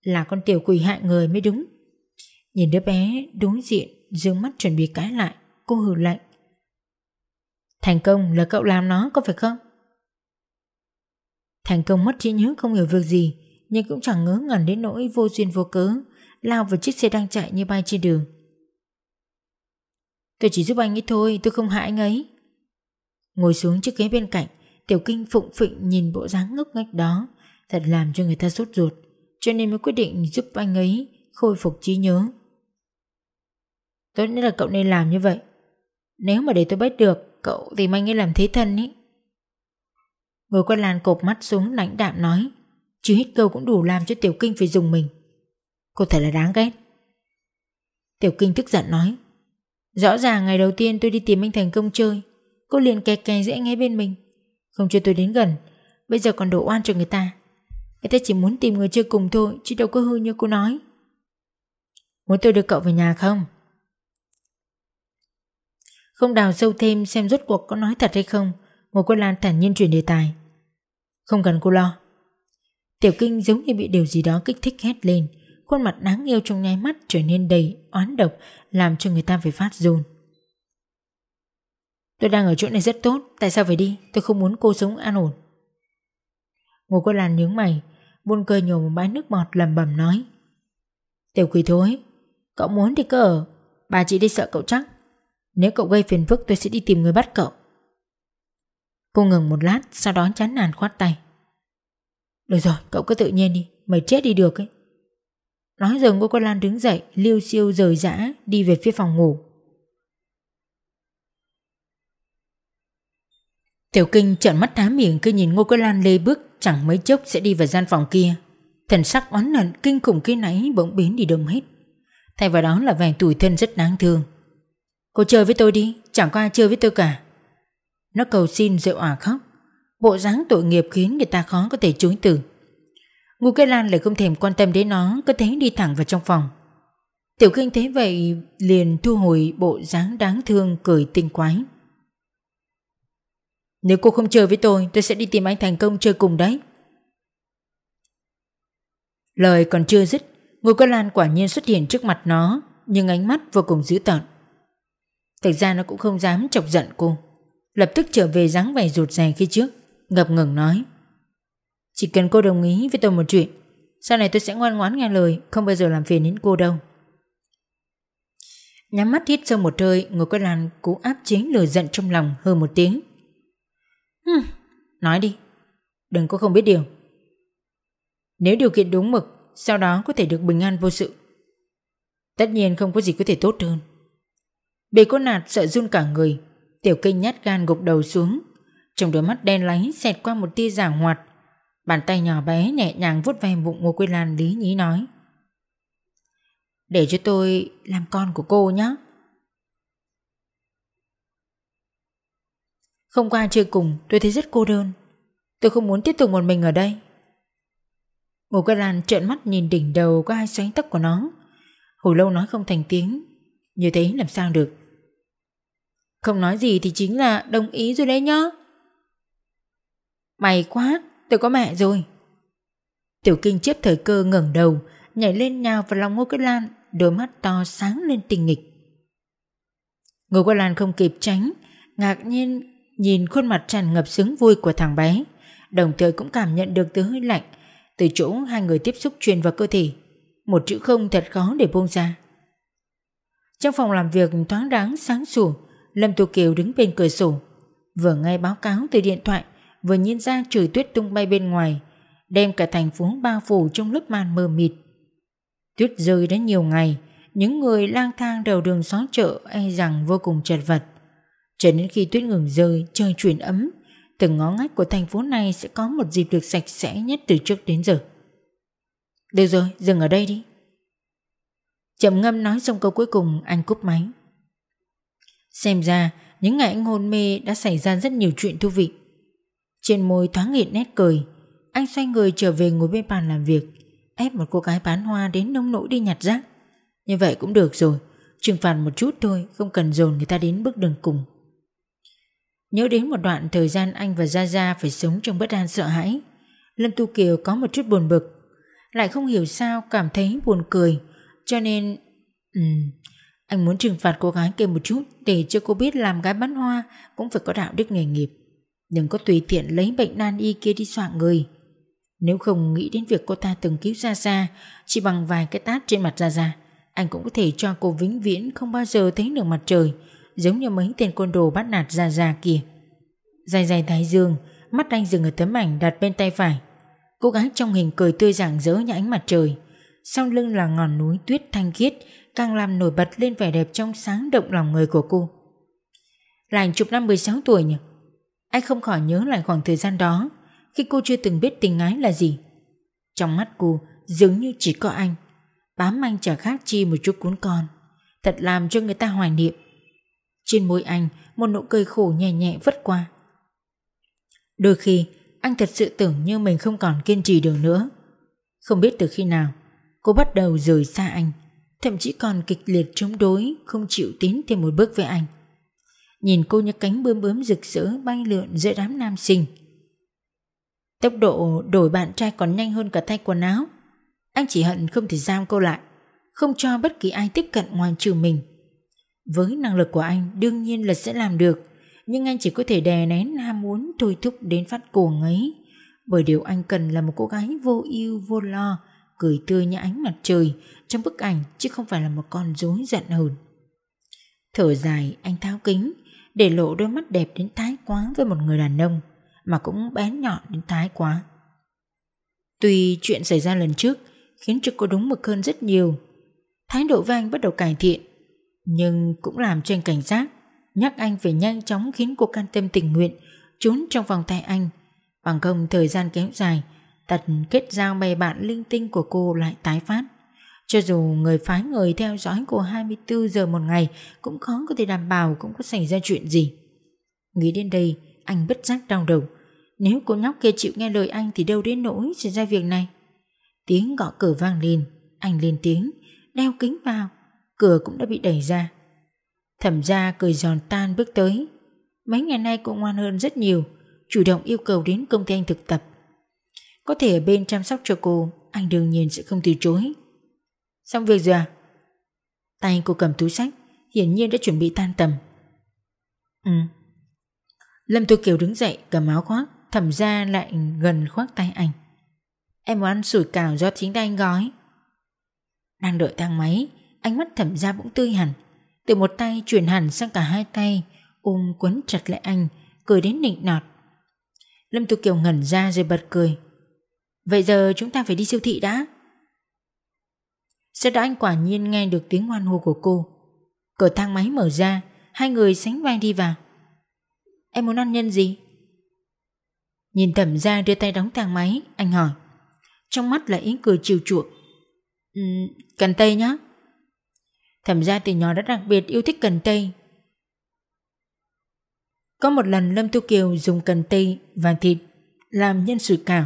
Là con tiểu quỷ hại người mới đúng. Nhìn đứa bé đối diện dương mắt chuẩn bị cãi lại, cô hừ lạnh. Thành công là cậu làm nó có phải không? Thành công mất trí nhớ không hiểu việc gì Nhưng cũng chẳng ngớ ngẩn đến nỗi vô duyên vô cớ lao vào chiếc xe đang chạy như bay trên đường. Tôi chỉ giúp anh ấy thôi, tôi không hại anh ấy. Ngồi xuống chiếc ghế bên cạnh, Tiểu Kinh phụng phịnh nhìn bộ dáng ngốc nghếch đó, thật làm cho người ta sốt ruột, cho nên mới quyết định giúp anh ấy khôi phục trí nhớ. Tốt nhất là cậu nên làm như vậy. Nếu mà để tôi bắt được, cậu tìm anh ấy làm thế thân ấy Ngồi quan làn cộp mắt xuống lãnh đạm nói, chứ hít câu cũng đủ làm cho Tiểu Kinh phải dùng mình. Cô thật là đáng ghét. Tiểu Kinh tức giận nói, rõ ràng ngày đầu tiên tôi đi tìm anh Thành công chơi, cô liền kè kè giữa anh ấy bên mình. Không cho tôi đến gần Bây giờ còn đổ oan cho người ta Người ta chỉ muốn tìm người chơi cùng thôi Chứ đâu có hư như cô nói Muốn tôi đưa cậu về nhà không Không đào sâu thêm xem rốt cuộc có nói thật hay không Ngô Quân Lan thản nhiên chuyển đề tài không cần cô lo. Tiểu kinh giống như bị điều gì đó kích thích hét lên. Khuôn mặt đáng yêu trong nháy mắt trở nên đầy oán độc, Làm cho người ta phải phát run. Tôi đang ở chỗ này rất tốt, Tại sao phải đi? Tôi không muốn cô sống an ổn. Ngô Quốc Lan nhướng mày Buôn cười nhổ một bãi nước bọt lầm bầm nói. Tiểu quỷ thối, Cậu muốn thì cứ ở. Bà chị đi sợ cậu chắc. Nếu cậu gây phiền phức, tôi sẽ đi tìm người bắt cậu. Cô ngừng một lát Sau đó chán nản khoát tay Được rồi cậu cứ tự nhiên đi Mày chết đi được ấy Nói rồi Ngô Quốc Lan đứng dậy Liêu siêu rời rã Đi về phía phòng ngủ Tiểu Kinh trợn mắt thám miệng khi nhìn Ngô Quế Lan lê bước chẳng mấy chốc sẽ đi vào gian phòng kia. Thần sắc oán hận kinh khủng kia nãy bỗng biến đi đông hết. Thay vào đó là vẻ tủi thân rất đáng thương. Cô chơi với tôi đi, chẳng có ai chơi với tôi cả. Nó cầu xin rượu ả khóc. Bộ dáng tội nghiệp khiến người ta khó có thể chối từ. Ngô Quế Lan lại không thèm quan tâm đến nó, cứ thế đi thẳng vào trong phòng. Tiểu Kinh thấy vậy liền thu hồi bộ dáng đáng thương cười tinh quái. Nếu cô không chơi với tôi Tôi sẽ đi tìm anh thành công chơi cùng đấy Lời còn chưa dứt Ngô Cơ Lan quả nhiên xuất hiện trước mặt nó Nhưng ánh mắt vô cùng dữ tợn Thực ra nó cũng không dám chọc giận cô Lập tức trở về dáng vẻ rụt rè khi trước Ngập ngừng nói Chỉ cần cô đồng ý với tôi một chuyện Sau này tôi sẽ ngoan ngoãn nghe lời Không bao giờ làm phiền đến cô đâu Nhắm mắt hít sâu một hơi Ngồi quay Lan cố áp chế lửa giận trong lòng hơn một tiếng Hừm, nói đi, đừng có không biết điều. Nếu điều kiện đúng mực, sau đó có thể được bình an vô sự. Tất nhiên không có gì có thể tốt hơn. Bị cô nạt sợ run cả người, tiểu kinh nhát gan gục đầu xuống, trong đôi mắt đen láy xẹt qua một tia giả hoạt, bàn tay nhỏ bé nhẹ nhàng vuốt ve bụng Ngô Quyên Lan lý nhí nói. Để cho tôi làm con của cô nhé. Không qua chơi cùng tôi thấy rất cô đơn. Tôi không muốn tiếp tục một mình ở đây. Ngô Quyên Lan trợn mắt nhìn đỉnh đầu có hai xoáy tóc của nó. Hồi lâu nói không thành tiếng Như thế làm sao được? Không nói gì thì chính là đồng ý rồi đấy nhá Mày quá Tôi có mẹ rồi Tiểu Kinh chớp thời cơ ngẩng đầu Nhảy lên nhào vào lòng Ngô Quế Lan Đôi mắt to sáng lên tình nghịch Ngô Quế Lan không kịp tránh Ngạc nhiên nhìn khuôn mặt tràn ngập sướng vui của thằng bé, đồng thời cũng cảm nhận được từ hơi lạnh từ chỗ hai người tiếp xúc truyền vào cơ thể. Một chữ không thật khó để buông ra. Trong phòng làm việc thoáng đáng sáng sủa, Lâm Tu Kiều đứng bên cửa sổ, vừa nghe báo cáo từ điện thoại, vừa nhìn ra trời tuyết tung bay bên ngoài, đem cả thành phố bao phủ trong lớp màn mờ mịt. Tuyết rơi đã nhiều ngày, những người lang thang đầu đường xó chợ e rằng vô cùng chật vật. Cho đến khi tuyết ngừng rơi, trời chuyển ấm, từng ngõ ngách của thành phố này sẽ có một dịp được sạch sẽ nhất từ trước đến giờ. Được rồi, dừng ở đây đi. Chậm ngâm nói xong câu cuối cùng, anh cúp máy. Xem ra, những ngày anh hôn mê đã xảy ra rất nhiều chuyện thú vị. Trên môi thoáng nghiện nét cười, anh xoay người trở về ngồi bên bàn làm việc, ép một cô gái bán hoa đến nông nỗi đi nhặt rác. Như vậy cũng được rồi, trừng phạt một chút thôi, không cần dồn người ta đến bước đường cùng. Nhớ đến một đoạn thời gian anh và Gia Gia phải sống trong bất an sợ hãi Lâm Tu Kiều có một chút buồn bực Lại không hiểu sao cảm thấy buồn cười Cho nên um, anh muốn trừng phạt cô gái kia một chút Để cho cô biết làm gái bán hoa Cũng phải có đạo đức nghề nghiệp. Đừng có tùy tiện lấy bệnh nan y kia đi soạn người. Nếu không nghĩ đến việc cô ta từng cứu Gia Gia, Chỉ bằng vài cái tát trên mặt Gia Gia, Anh cũng có thể cho cô vĩnh viễn Không bao giờ thấy được mặt trời, Giống như mấy tên côn đồ bắt nạt Gia Gia kia. Dài dài thái dương, Mắt anh dừng ở tấm ảnh đặt bên tay phải. Cô gái trong hình cười tươi rạng rỡ như ánh mặt trời, Sau lưng là ngọn núi tuyết thanh khiết Càng làm nổi bật lên vẻ đẹp trong sáng động lòng người của cô. Là ảnh chục năm 16 tuổi nhỉ? Anh không khỏi nhớ lại khoảng thời gian đó Khi cô chưa từng biết tình ái là gì. Trong mắt cô dường như chỉ có anh. Bám anh chả khác chi một chút cuốn con. Thật làm cho người ta hoài niệm. Trên môi anh Một nụ cười khổ nhẹ nhẹ vất qua. Đôi khi anh thật sự tưởng như mình không còn kiên trì được nữa. Không biết từ khi nào, cô bắt đầu rời xa anh, thậm chí còn kịch liệt chống đối, không chịu tiến thêm một bước với anh. Nhìn cô như cánh bướm bướm rực rỡ bay lượn giữa đám nam sinh. Tốc độ đổi bạn trai còn nhanh hơn cả thay quần áo. Anh chỉ hận không thể giam cô lại, không cho bất kỳ ai tiếp cận ngoài trừ mình. Với năng lực của anh đương nhiên là sẽ làm được, nhưng anh chỉ có thể đè nén ham muốn thôi thúc đến phát cuồng ấy. Bởi điều anh cần là một cô gái vô ưu vô lo, cười tươi như ánh mặt trời trong bức ảnh chứ không phải là một con rối giận hờn. Thở dài anh tháo kính để lộ đôi mắt đẹp đến thái quá với một người đàn ông mà cũng bén nhọn đến thái quá. Tuy chuyện xảy ra lần trước khiến cho cô đúng mực hơn rất nhiều, thái độ với anh bắt đầu cải thiện, nhưng cũng làm cho anh cảnh giác nhắc anh phải nhanh chóng khiến cô can tâm tình nguyện trốn trong vòng tay anh. Bằng không thời gian kéo dài, tật kết giao bè bạn linh tinh của cô lại tái phát. Cho dù người phái người theo dõi cô 24 giờ một ngày cũng khó có thể đảm bảo cũng có xảy ra chuyện gì. Nghĩ đến đây, anh bất giác đau đầu. Nếu cô nhóc kia chịu nghe lời anh thì đâu đến nỗi xảy ra việc này. Tiếng gõ cửa vang lên, anh lên tiếng, đeo kính vào. Cửa cũng đã bị đẩy ra. Thẩm gia cười giòn tan bước tới. Mấy ngày nay cô ngoan hơn rất nhiều, chủ động yêu cầu đến công ty anh thực tập. Có thể ở bên chăm sóc cho cô, anh đương nhiên sẽ không từ chối. Xong việc rồi à? Tay cô cầm túi sách, hiển nhiên đã chuẩn bị tan tầm. Ừ. Lâm Tô Kiều đứng dậy cầm áo khoác, thẩm gia lại gần khoác tay anh. Em muốn ăn sủi cảo do chính tay anh gói. Đang đợi thang máy, ánh mắt thẩm gia bỗng tươi hẳn. Từ một tay chuyển hẳn sang cả hai tay Ôm quấn chặt lại anh Cười đến nịnh nọt Lâm Tu Kiều ngẩn ra rồi bật cười Vậy giờ chúng ta phải đi siêu thị đã Sau đó anh quả nhiên nghe được tiếng hoan hô của cô Cửa thang máy mở ra Hai người sánh vai đi vào Em muốn ăn nhân gì? Nhìn thẩm ra đưa tay đóng thang máy Anh hỏi Trong mắt là ý cười chiều chuộng ừ, Cần tây nhá Thẩm ra từ nhỏ đã đặc biệt yêu thích cần tây. Có một lần Lâm Tu Kiều dùng cần tây và thịt làm nhân sủi cảo.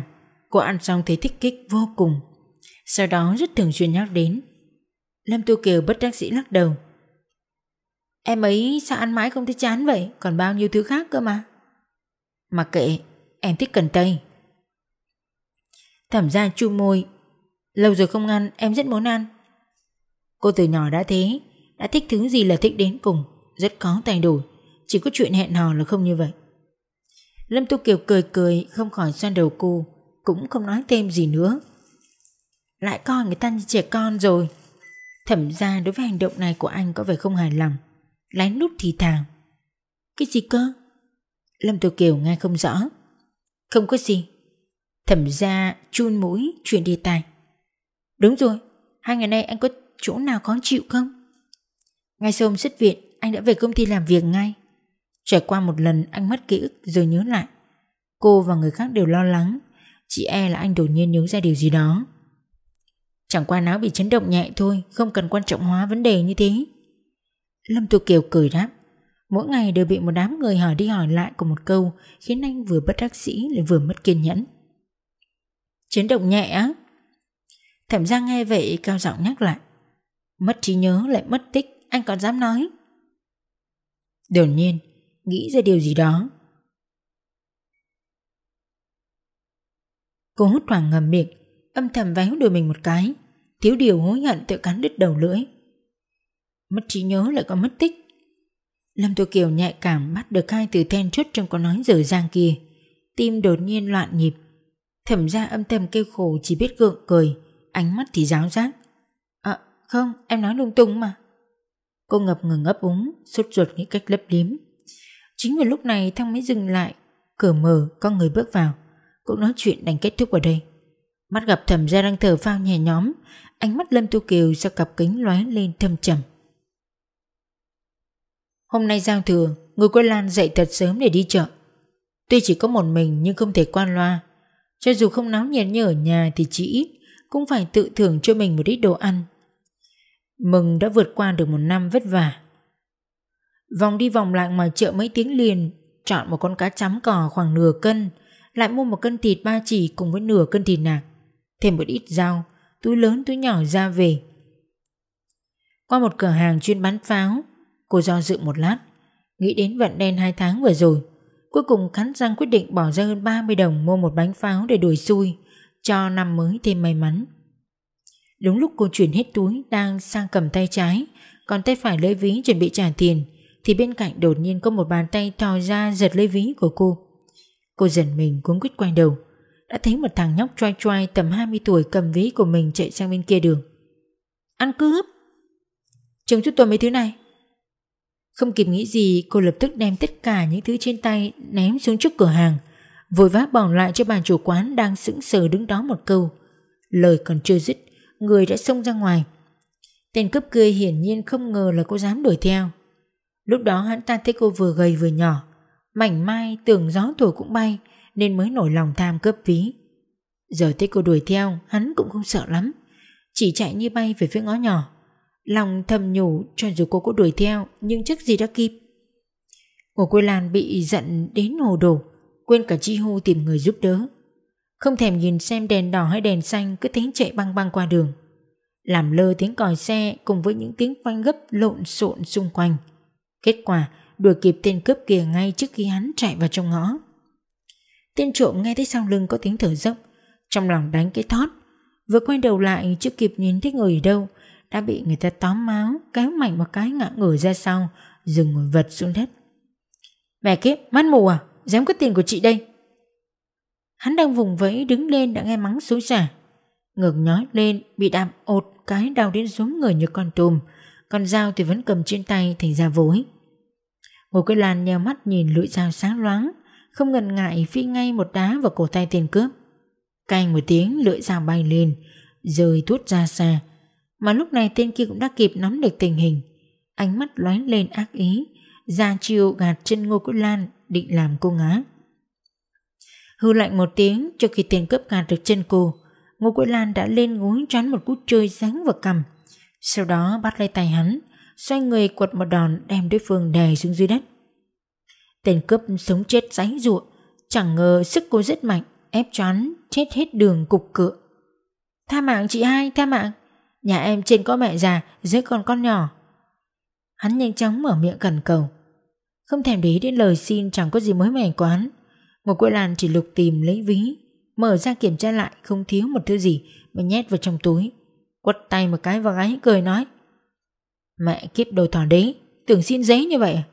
Cô ăn xong thấy thích kích vô cùng. Sau đó rất thường xuyên nhắc đến. Lâm Tu Kiều bất đắc dĩ lắc đầu. Em ấy sao ăn mãi không thấy chán vậy? Còn bao nhiêu thứ khác cơ mà. Mà kệ, em thích cần tây. Thẩm ra chu môi. Lâu rồi không ăn, em rất muốn ăn. Cô từ nhỏ đã thế, Đã thích thứ gì là thích đến cùng, Rất khó thay đổi Chỉ có chuyện hẹn hò là không như vậy. Lâm Tu Kiều cười cười, Không khỏi xoan đầu cô. Cũng không nói thêm gì nữa. Lại coi người ta như trẻ con rồi. Thẩm ra đối với hành động này của anh Có vẻ không hài lòng lén nút thì thào. Cái gì cơ? Lâm Tiểu Kiều nghe không rõ. Không có gì. Thẩm ra chun mũi chuyện đề tài. Đúng rồi Hai ngày nay anh có chỗ nào khó chịu không? Ngay sau hôm xuất viện, anh đã về công ty làm việc ngay. Trải qua một lần anh mất ký ức rồi nhớ lại. Cô và người khác đều lo lắng, chị e là anh đột nhiên nhớ ra điều gì đó. Chẳng qua não bị chấn động nhẹ thôi, không cần quan trọng hóa vấn đề như thế. Lâm Tu Kiều cười đáp, mỗi ngày đều bị một đám người hỏi đi hỏi lại của một câu khiến anh vừa bất đắc sĩ lại vừa mất kiên nhẫn. Chấn động nhẹ á? Thẩm Giang nghe vậy cao giọng nhắc lại. Mất trí nhớ lại mất tích Anh còn dám nói Đột nhiên Nghĩ ra điều gì đó Cô hốt hoảng ngầm miệng Âm thầm véo đôi mình một cái Thiếu điều hối hận tự cắn đứt đầu lưỡi Mất trí nhớ lại có mất tích Lâm thu Kiều nhạy cảm bắt được hai từ then chốt trong câu nói dở dang kia Tim đột nhiên loạn nhịp Thẩm ra âm thầm kêu khổ chỉ biết gượng cười, ánh mắt thì giáo giác. À, không, em nói lung tung mà. Cô ngập ngừng ấp úng, sốt ruột nghĩ cách lấp liếm. Chính vào lúc này thang máy dừng lại, cửa mở, có người bước vào. Cũng nói chuyện đành kết thúc ở đây. Mắt gặp thẩm gia đang thở phao nhẹ nhóm, ánh mắt Lâm Tu Kiều sau cặp kính lóe lên thâm trầm. Hôm nay giao thừa, người quê Lan dậy thật sớm để đi chợ. Tuy chỉ có một mình nhưng không thể quan loa. Cho dù không náo nhiệt như ở nhà thì chỉ ít cũng phải tự thưởng cho mình một ít đồ ăn. Mừng đã vượt qua được một năm vất vả. Vòng đi vòng lại ngoài chợ mấy tiếng liền, chọn một con cá chấm cò khoảng nửa cân, lại mua một cân thịt ba chỉ cùng với nửa cân thịt nạc, thêm một ít rau, túi lớn túi nhỏ ra về. Qua một cửa hàng chuyên bán pháo, cô do dự một lát, nghĩ đến vận đen hai tháng vừa rồi. Cuối cùng cắn răng quyết định bỏ ra hơn 30 đồng mua một bánh pháo để đuổi xui, cho năm mới thêm may mắn. Đúng lúc cô chuyển hết túi đang sang cầm tay trái, còn tay phải lấy ví chuẩn bị trả tiền, thì bên cạnh đột nhiên có một bàn tay thò ra giật lấy ví của cô. Cô dần mình cuống quýt quay đầu, đã thấy một thằng nhóc trai trai tầm 20 tuổi cầm ví của mình chạy sang bên kia đường. Ăn cướp! Chồng chút tôi mấy thứ này. Không kịp nghĩ gì cô lập tức đem tất cả những thứ trên tay ném xuống trước cửa hàng Vội vã bỏ lại cho bà chủ quán đang sững sờ đứng đó một câu Lời còn chưa dứt Người đã xông ra ngoài Tên cướp cười hiển nhiên không ngờ là cô dám đuổi theo Lúc đó hắn ta thấy cô vừa gầy vừa nhỏ Mảnh mai tưởng gió thổi cũng bay, Nên mới nổi lòng tham cướp ví. Giờ thấy cô đuổi theo, Hắn cũng không sợ lắm. Chỉ chạy như bay về phía ngõ nhỏ. Lòng thầm nhủ cho dù cô có đuổi theo, Nhưng chắc gì đã kịp. Ngô Quế Lan bị giận đến hồ đồ, Quên cả chi hô tìm người giúp đỡ. Không thèm nhìn xem đèn đỏ hay đèn xanh, Cứ tiếng chạy băng băng qua đường. Làm lơ tiếng còi xe Cùng với những tiếng phanh gấp lộn xộn xung quanh. Kết quả đuổi kịp tên cướp kia ngay trước khi hắn chạy vào trong ngõ. Tên trộm nghe thấy sau lưng có tiếng thở dốc, Trong lòng đánh cái thót, Vừa quay đầu lại chưa kịp nhìn thấy người ở đâu, đã bị người ta tóm máu, kéo mạnh một cái ngã ngửa ra sau dừng ngồi vật xuống đất. Mẹ kiếp, mắt mù à dám cướp tiền của chị đây. Hắn đang vùng vẫy đứng lên đã nghe mắng xối xả. Ngực nhói lên, bị đạp ột cái đau đến xuống người như con tùm con dao thì vẫn cầm trên tay thành ra vối ngô quế lan nheo mắt nhìn lưỡi dao sáng loáng, không ngần ngại phi ngay một đá vào cổ tay tên cướp. Canh một tiếng, lưỡi dao bay lên, rơi tuốt ra xa. Mà lúc này tên kia cũng đã kịp nắm được tình hình. Ánh mắt lóe lên ác ý, Ra chiêu gạt chân Ngô quế Lan, Định làm cô ngã. Hư lạnh một tiếng Cho khi tên cướp gạt được chân cô, Ngô quế Lan đã lên gối tránh một cú chơi giáng vào cầm Sau đó bắt lấy tay hắn Xoay người quật một đòn đem đối phương đè xuống dưới đất. Tên cướp sống chết giấy ruộng Chẳng ngờ sức cô rất mạnh Ép choán chết hết đường cục cựa Tha mạng chị hai, tha mạng. Nhà em trên có mẹ già Dưới còn con nhỏ. Hắn nhanh chóng mở miệng cần cầu. Không thèm để ý đến lời xin chẳng có gì mới mẻ quán Một quê Lan chỉ lục tìm lấy ví Mở ra kiểm tra lại Không thiếu một thứ gì Mà nhét vào trong túi. Quất tay một cái vào gáy cười nói Mẹ kiếp đồ thỏ đế Tưởng xin giấy như vậy à?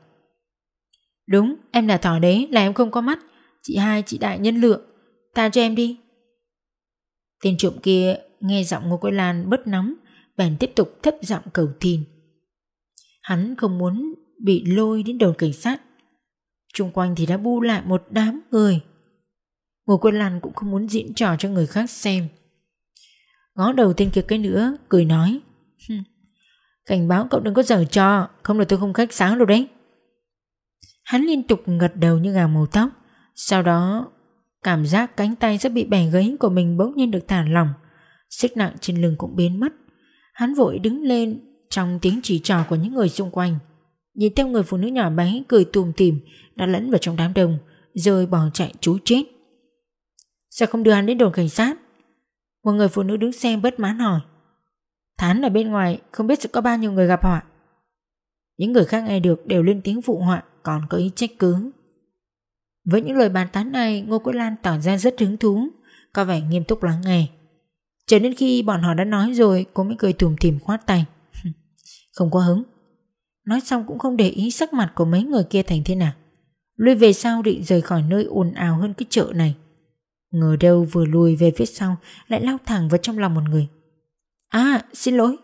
Đúng em là thỏ đế là em không có mắt Chị hai chị đại nhân lượng Ta cho em đi Tên trộm kia nghe giọng Ngô Quế Lan bớt nóng bèn tiếp tục thấp giọng cầu tin. Hắn không muốn bị lôi đến đồn cảnh sát. Trung quanh thì đã bu lại một đám người. Ngô Quân Lan cũng không muốn diễn trò cho người khác xem. Ngó đầu tên kia cái nữa, cười nói. Cảnh báo cậu đừng có giở trò, không là tôi không khách sáo đâu đấy. Hắn liên tục gật đầu như gà màu tóc. Sau đó, cảm giác cánh tay sắp bị bẻ gấy của mình bỗng nhiên được thả lỏng. Sức nặng trên lưng cũng biến mất. Hắn vội đứng lên trong tiếng chỉ trò của những người xung quanh. Nhìn theo người phụ nữ nhỏ bé cười tùm tìm đã lẫn vào trong đám đông rồi bỏ chạy chú chết. Sao không đưa hắn đến đồn cảnh sát? Một người phụ nữ đứng xem bất mãn hỏi. Thán ở bên ngoài không biết sẽ có bao nhiêu người gặp họa. Những người khác nghe được đều lên tiếng phụ họa, còn có ý trách cứ. Với những lời bàn tán này, Ngô Quế Lan tỏ ra rất hứng thú, có vẻ nghiêm túc lắng nghe. Cho đến khi bọn họ đã nói rồi, Cô mới cười tùm tìm khoát tay [laughs] Không có hứng Nói xong cũng không để ý sắc mặt của mấy người kia thành thế nào Lui về sau định rời khỏi nơi ồn ào hơn cái chợ này Ngờ đâu vừa lùi về phía sau, Lại lao thẳng vào trong lòng một người À xin lỗi.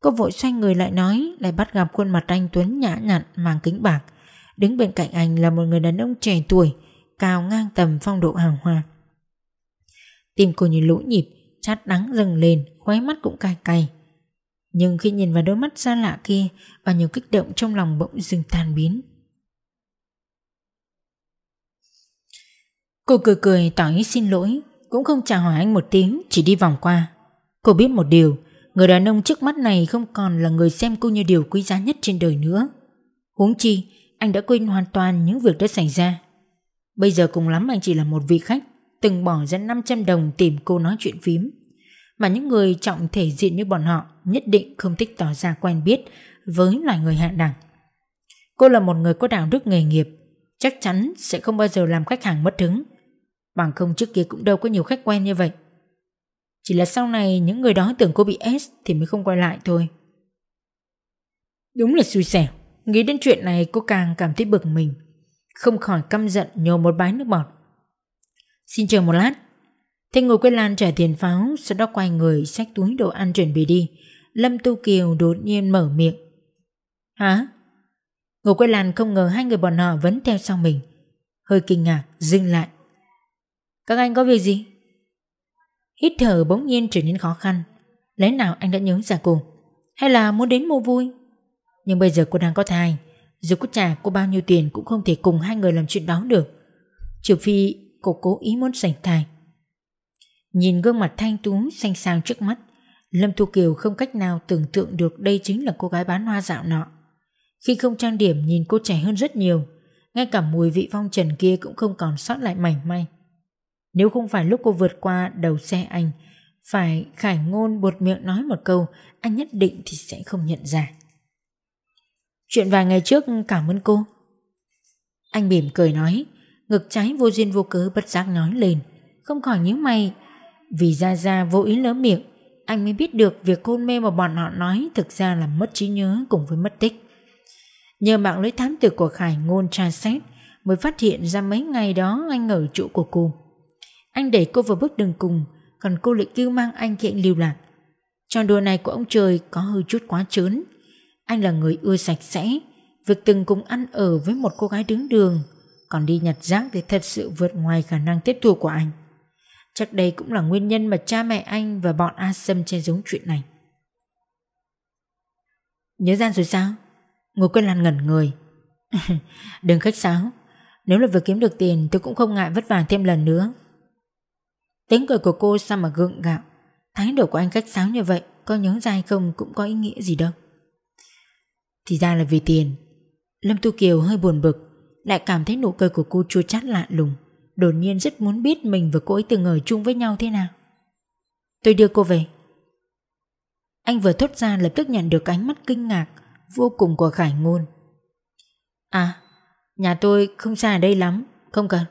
Cô vội xoay người lại nói, Lại bắt gặp khuôn mặt anh Tuấn nhã nhặn, Mang kính bạc. Đứng bên cạnh anh là một người đàn ông trẻ tuổi, Cao ngang tầm phong độ hào hoa Tim cô như lũ nhịp, Chát đắng dâng lên, Khóe mắt cũng cay cay. Nhưng khi nhìn vào đôi mắt xa lạ kia, Và nhiều kích động trong lòng bỗng dừng tan biến. Cô cười cười tỏ ý xin lỗi, Cũng không chào hỏi anh một tiếng, Chỉ đi vòng qua. Cô biết một điều, Người đàn ông trước mắt này không còn là người xem cô như điều quý giá nhất trên đời nữa. Huống chi, Anh đã quên hoàn toàn những việc đã xảy ra. Bây giờ cùng lắm anh chỉ là một vị khách, Từng bỏ ra 500 đồng tìm cô nói chuyện phím. Mà những người trọng thể diện như bọn họ Nhất định không thích tỏ ra quen biết Với loài người hạ đẳng. Cô là một người có đạo đức nghề nghiệp, Chắc chắn sẽ không bao giờ làm khách hàng mất hứng. Bằng không trước kia cũng đâu có nhiều khách quen như vậy. Chỉ là sau này những người đó tưởng cô bị S Thì mới không quay lại thôi. Đúng là xui xẻo. Nghĩ đến chuyện này, cô càng cảm thấy bực mình. Không khỏi căm giận nhổ một bãi nước bọt. Xin chờ một lát. Thế ngồi quên Lan trả tiền pháo, Sau đó quay người xách túi đồ ăn chuẩn bị đi. Lâm Tu Kiều đột nhiên mở miệng. Hả? Ngô Quế Lan không ngờ hai người bọn họ vẫn theo sau mình. Hơi kinh ngạc, dừng lại. Các anh có việc gì? Hít thở bỗng nhiên trở nên khó khăn. Lẽ nào anh đã nhớ ra cô Hay là muốn đến mua vui? Nhưng bây giờ cô đang có thai. Dù có trả cô bao nhiêu tiền Cũng không thể cùng hai người làm chuyện đó được. Trừ phi cô cố ý muốn giành thai. Nhìn gương mặt thanh tú, xanh xao trước mắt, Lâm Thu Kiều không cách nào tưởng tượng được Đây chính là cô gái bán hoa dạo nọ. Khi không trang điểm, nhìn cô trẻ hơn rất nhiều. Ngay cả mùi vị phong trần kia Cũng không còn sót lại mảnh may. Nếu không phải lúc cô vượt qua đầu xe anh, Phải khải ngôn buột miệng nói một câu, Anh nhất định thì sẽ không nhận ra. Chuyện vài ngày trước, cảm ơn cô. Anh mỉm cười nói, Ngực trái vô duyên vô cớ bất giác nói lên. Không khỏi nhíu mày, Vì Gia Gia vô ý lỡ miệng, Anh mới biết được việc hôn mê mà bọn họ nói Thực ra là mất trí nhớ cùng với mất tích. Nhờ mạng lưới thám tử của Khải ngôn tra xét, Mới phát hiện ra mấy ngày đó anh ở chỗ của cô. Anh đẩy cô vào bước đường cùng, Còn cô lại kêu mang anh khi anh lưu lạc Trò đùa này của ông trời có hơi chút quá trớn Anh là người ưa sạch sẽ, Việc từng cùng ăn ở với một cô gái đứng đường, còn đi nhặt rác thì thật sự vượt ngoài khả năng tiếp thu của anh. Chắc đây cũng là nguyên nhân mà cha mẹ anh và bọn A Sâm che giấu chuyện này. Nhớ ra rồi sao? Ngô Quân Lan ngẩn người. [laughs] Đừng khách sáo. Nếu là vừa kiếm được tiền, tôi cũng không ngại vất vả thêm lần nữa. Tiếng cười của cô sao mà gượng gạo. Thái độ của anh khách sáo như vậy, có nhớ ra hay không cũng có ý nghĩa gì đâu. Thì ra là vì tiền. Lâm Tu Kiều hơi buồn bực, lại cảm thấy nụ cười của cô chua chát lạ lùng Đột nhiên rất muốn biết mình và cô ấy từng ở chung với nhau thế nào Tôi đưa cô về Anh vừa thốt ra lập tức nhận được ánh mắt kinh ngạc, Vô cùng của Khải Ngôn À Nhà tôi không xa ở đây lắm, Không cần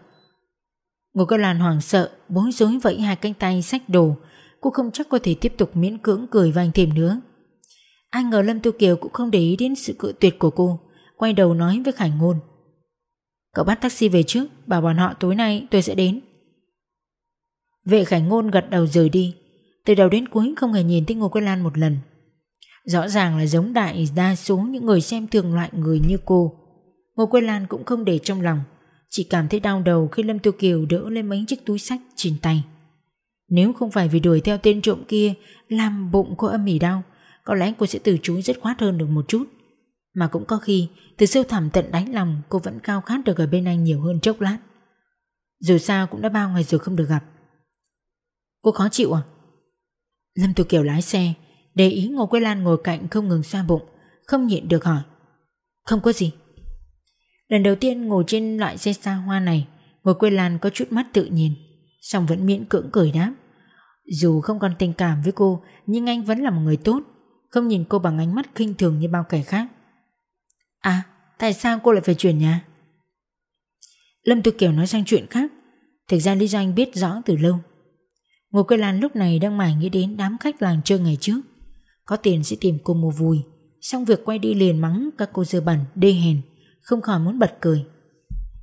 Ngô cơ Lan hoảng sợ, Bối rối vẫy hai cánh tay xách đồ. Cô không chắc có thể tiếp tục miễn cưỡng cười và thêm nữa. Ai ngờ Lâm Tu Kiều cũng không để ý đến sự cự tuyệt của cô, Quay đầu nói với Khải Ngôn. Cậu bắt taxi về trước, Bảo bọn họ tối nay tôi sẽ đến. Vệ Khải Ngôn gật đầu rời đi. Từ đầu đến cuối không hề nhìn thấy Ngô Quế Lan một lần. Rõ ràng là giống đại đa số những người xem thường loại người như cô. Ngô Quế Lan cũng không để trong lòng. Chỉ cảm thấy đau đầu khi Lâm Tiêu Kiều đỡ lên mấy chiếc túi sách trên tay. Nếu không phải vì đuổi theo tên trộm kia Làm bụng cô âm ỉ đau, Có lẽ cô sẽ từ chối rất khoát hơn được một chút. Mà cũng có khi, Từ sâu thẳm tận đáy lòng, Cô vẫn cao khát được ở bên anh nhiều hơn chốc lát. Dù sao cũng đã bao ngày rồi không được gặp. Cô khó chịu à? Lâm Tiêu Kiều lái xe, Để ý Ngô Quế Lan ngồi cạnh không ngừng xoa bụng, Không nhịn được hỏi. Không có gì. Lần đầu tiên ngồi trên loại xe xa hoa này ngồi quê Lan có chút mắt tự nhiên song vẫn miễn cưỡng cười đáp. Dù không còn tình cảm với cô Nhưng anh vẫn là một người tốt Không nhìn cô bằng ánh mắt khinh thường như bao kẻ khác. À tại sao cô lại phải chuyển nhà? Lâm Tư Kiều nói sang chuyện khác Thực ra lý do anh biết rõ từ lâu. Ngô quê Lan lúc này đang mải nghĩ đến đám khách làng chơi ngày trước. Có tiền sẽ tìm cô mua vui Xong việc quay đi liền mắng các cô dơ bẩn, đê hèn. Không khỏi muốn bật cười.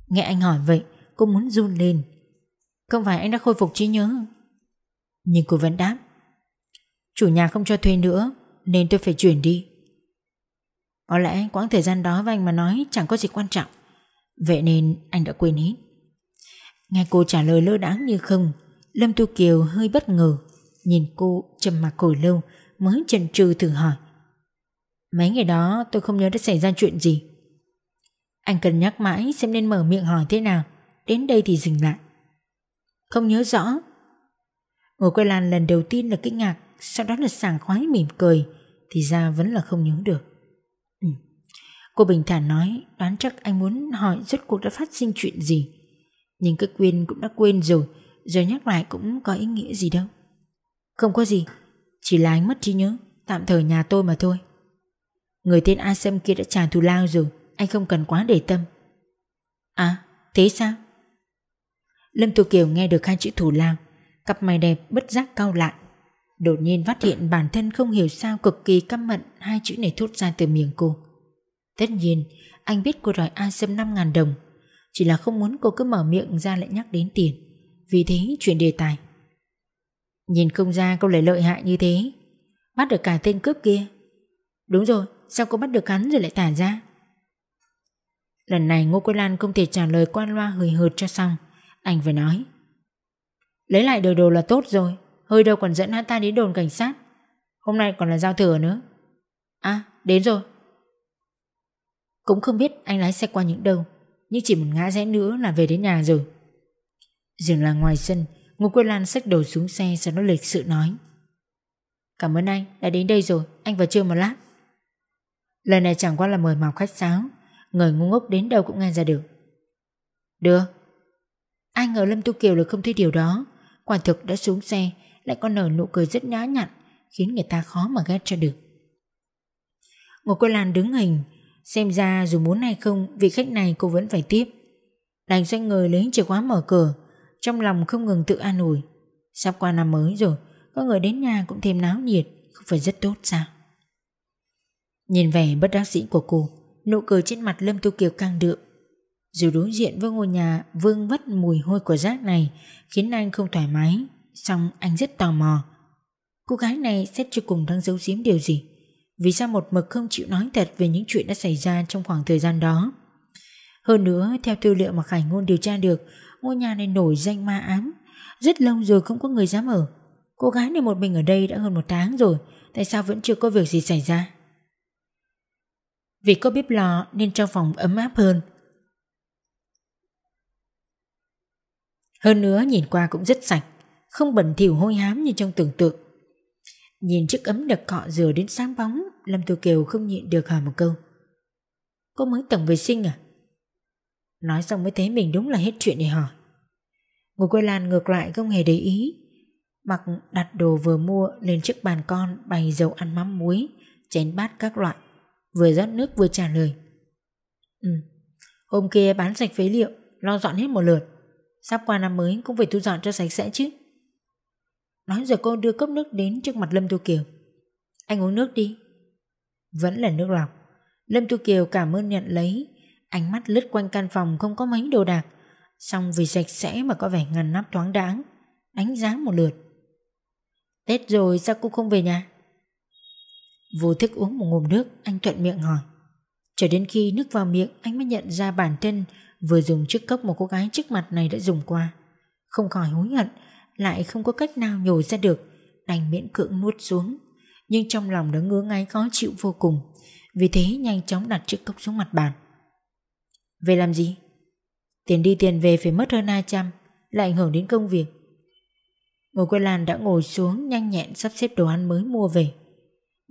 Nghe anh hỏi vậy, Cô muốn run lên. Không phải anh đã khôi phục trí nhớ Nhưng cô vẫn đáp. Chủ nhà không cho thuê nữa, Nên tôi phải chuyển đi. Có lẽ quãng thời gian đó với anh mà nói Chẳng có gì quan trọng. Vậy nên anh đã quên hết. Nghe cô trả lời lơ đãng như không, Lâm Tu Kiều hơi bất ngờ. Nhìn cô trầm mặc hồi lâu, Mới chần chừ thử hỏi. Mấy ngày đó tôi không nhớ đã xảy ra chuyện gì. Anh cần nhắc mãi xem nên mở miệng hỏi thế nào. Đến đây thì dừng lại. Không nhớ rõ. Ngồi quay lan lần đầu tiên là kinh ngạc, Sau đó là sảng khoái mỉm cười, Thì ra vẫn là không nhớ được. Ừ. Cô bình thản nói, Đoán chắc anh muốn hỏi rốt cuộc đã phát sinh chuyện gì. Nhưng cái quên cũng đã quên rồi Rồi nhắc lại cũng có ý nghĩa gì đâu. Không có gì, Chỉ là anh mất trí nhớ, Tạm thời nhà tôi mà thôi. Người tên Asem kia đã trả thù lao rồi anh không cần quá để tâm. À thế sao? Lâm Tu Kiều nghe được hai chữ thù lao Cặp mày đẹp bất giác cau lại. Đột nhiên phát hiện bản thân không hiểu sao Cực kỳ căm mận hai chữ này thốt ra từ miệng cô. Tất nhiên, Anh biết cô đòi Asem 5.000 đồng. Chỉ là không muốn cô cứ mở miệng ra lại nhắc đến tiền. Vì thế chuyển đề tài. Nhìn không ra cô lại lợi hại như thế. Bắt được cả tên cướp kia. Đúng rồi, Sao cô bắt được hắn rồi lại tả ra? Lần này Ngô Quế Lan không thể trả lời qua loa hời hợt cho xong. Anh phải nói. Lấy lại đồ đồ là tốt rồi. Hơi đâu còn dẫn hắn ta đến đồn cảnh sát. Hôm nay còn là giao thừa nữa. À đến rồi. Cũng không biết anh lái xe qua những đâu, Nhưng chỉ một ngã rẽ nữa là về đến nhà rồi. Dừng là ngoài sân, Ngô Quế Lan xách đồ xuống xe Sau đó lịch sự nói. Cảm ơn anh, đã đến đây rồi, Anh vào trưa một lát. Lần này chẳng qua là mời mọc khách sáo. Người ngu ngốc đến đâu cũng nghe ra được. Được. Ai ngờ Lâm Tu Kiều lại không thấy điều đó. Quả thực đã xuống xe, Lại còn nở nụ cười rất nhã nhặn, Khiến người ta khó mà ghét cho được. Ngồi cô Lan đứng hình, Xem ra dù muốn hay không, Vị khách này cô vẫn phải tiếp. Đành xoay người lấy chìa khóa mở cửa, Trong lòng không ngừng tự an ủi. Sắp qua năm mới rồi, Có người đến nhà cũng thêm náo nhiệt, Không phải rất tốt sao? Nhìn vẻ bất đắc dĩ của cô Nụ cười trên mặt Lâm Tu Kiều càng đượm. Dù đối diện với ngôi nhà vương vất mùi hôi của rác này Khiến anh không thoải mái Xong anh rất tò mò. Cô gái này xét cho cùng đang giấu giếm điều gì? Vì sao một mực không chịu nói thật Về những chuyện đã xảy ra trong khoảng thời gian đó? Hơn nữa, Theo tư liệu mà Khải Ngôn điều tra được, Ngôi nhà này nổi danh ma ám. Rất lâu rồi không có người dám ở. Cô gái này một mình ở đây đã hơn một tháng rồi, Tại sao vẫn chưa có việc gì xảy ra? Vì có bếp lò nên trong phòng ấm áp hơn. Hơn nữa nhìn qua cũng rất sạch, không bẩn thỉu hôi hám như trong tưởng tượng. Nhìn chiếc ấm được cọ rửa đến sáng bóng, Lâm Tô Kiều không nhịn được hỏi một câu. Cô mới tổng vệ sinh à? Nói xong mới thấy mình đúng là hết chuyện để hỏi. Ngồi quay lan ngược lại không hề để ý. Mặc đặt đồ vừa mua lên chiếc bàn con bày dầu ăn mắm muối, chén bát các loại vừa rót nước vừa trả lời. Ừ, hôm kia bán sạch phế liệu, lo dọn hết một lượt. Sắp qua năm mới cũng phải thu dọn cho sạch sẽ chứ. Nói rồi cô đưa cốc nước đến trước mặt Lâm Thu Kiều. Anh uống nước đi. Vẫn là nước lọc. Lâm Thu Kiều cảm ơn nhận lấy. Ánh mắt lướt quanh căn phòng không có mấy đồ đạc. Xong vì sạch sẽ mà có vẻ ngăn nắp thoáng đáng. Đánh giá một lượt. Tết rồi sao cô không về nhà? Vô thức uống một ngụm nước, Anh thuận miệng hỏi. Cho đến khi nước vào miệng, Anh mới nhận ra bản thân Vừa dùng chiếc cốc một cô gái trước mặt này đã dùng qua. Không khỏi hối hận, Lại không có cách nào nhổ ra được, Đành miễn cưỡng nuốt xuống. Nhưng trong lòng đã ngứa ngáy khó chịu vô cùng, Vì thế nhanh chóng đặt chiếc cốc xuống mặt bàn. Về làm gì? Tiền đi tiền về phải mất hơn 200 Lại ảnh hưởng đến công việc. Ngồi quay Lan đã ngồi xuống, nhanh nhẹn sắp xếp đồ ăn mới mua về.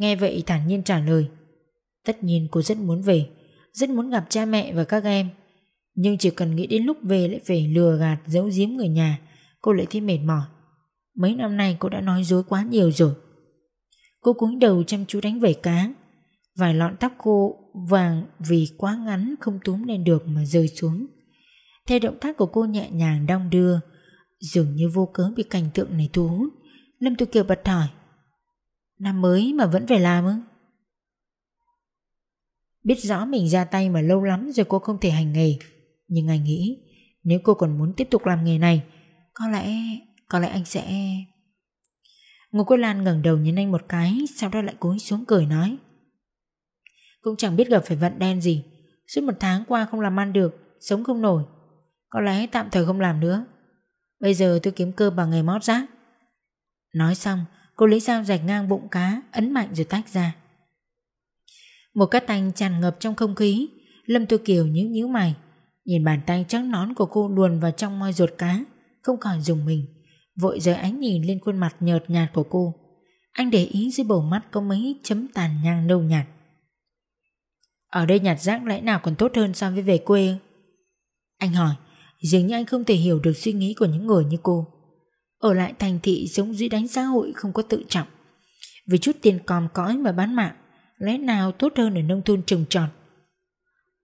Nghe vậy thản nhiên trả lời. Tất nhiên cô rất muốn về, Rất muốn gặp cha mẹ và các em. Nhưng chỉ cần nghĩ đến lúc về lại phải lừa gạt, giấu giếm người nhà, Cô lại thấy mệt mỏi. Mấy năm nay cô đã nói dối quá nhiều rồi. Cô cúi đầu chăm chú đánh vẩy cá Vài lọn tóc cô vàng vì quá ngắn không túm lên được mà rơi xuống. Theo động tác của cô nhẹ nhàng đong đưa, Dường như vô cớ bị cảnh tượng này thu hút. Lâm Tu Kiều bật hỏi Năm mới mà vẫn phải làm ư? Biết rõ mình ra tay mà lâu lắm rồi cô không thể hành nghề. Nhưng anh nghĩ Nếu cô còn muốn tiếp tục làm nghề này Có lẽ, có lẽ anh sẽ... Ngô Quế Lan ngẩng đầu nhìn anh một cái Sau đó lại cúi xuống cười nói. Cũng chẳng biết gặp phải vận đen gì. Suốt một tháng qua không làm ăn được Sống không nổi. Có lẽ tạm thời không làm nữa. Bây giờ tôi kiếm cơ bằng nghề mót rác. Nói xong Cô lấy dao rạch ngang bụng cá, Ấn mạnh rồi tách ra. Một cát tanh tràn ngập trong không khí, Lâm Tô Kiều nhíu nhíu mày. Nhìn bàn tay trắng nón của cô luồn vào trong môi ruột cá, Không còn dùng mình. Vội rời ánh nhìn lên khuôn mặt nhợt nhạt của cô. Anh để ý dưới bầu mắt có mấy chấm tàn nhang nâu nhạt. Ở đây nhặt rác lẽ nào còn tốt hơn so với về quê? Anh hỏi, Dường như anh không thể hiểu được suy nghĩ của những người như cô. Ở lại thành thị giống dưới đánh xã hội không có tự trọng. Vì chút tiền còm cõi mà bán mạng, Lẽ nào tốt hơn ở nông thôn trồng trọt?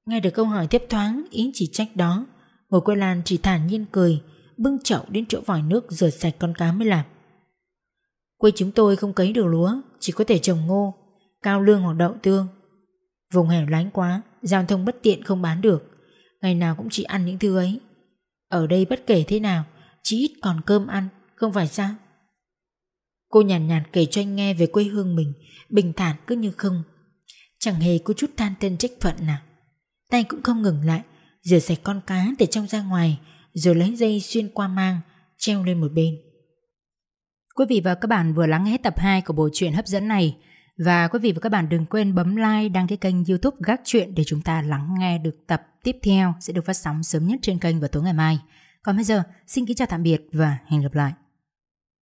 Nghe được câu hỏi tiếp thoáng, Ý chỉ trách đó, Ngồi quay Lan chỉ thản nhiên cười, Bưng chậu đến chỗ vòi nước rửa sạch con cá mới làm. Quê chúng tôi không cấy được lúa, Chỉ có thể trồng ngô, Cao lương hoặc đậu tương. Vùng hẻo lánh quá, Giao thông bất tiện không bán được, Ngày nào cũng chỉ ăn những thứ ấy. Ở đây bất kể thế nào, Chỉ ít còn cơm ăn. Không phải sao? Cô nhàn nhạt, nhạt kể cho anh nghe về quê hương mình Bình thản cứ như không. Chẳng hề có chút than tên trách phận nào. Tay cũng không ngừng lại Rửa sạch con cá để trong ra ngoài Rồi lấy dây xuyên qua mang Treo lên một bên. Quý vị và các bạn vừa lắng nghe tập 2 của bộ truyện hấp dẫn này. Và quý vị và các bạn đừng quên bấm like đăng ký kênh youtube Gác Chuyện Để chúng ta lắng nghe được tập tiếp theo Sẽ được phát sóng sớm nhất trên kênh vào tối ngày mai. Còn bây giờ xin kính chào tạm biệt và hẹn gặp lại.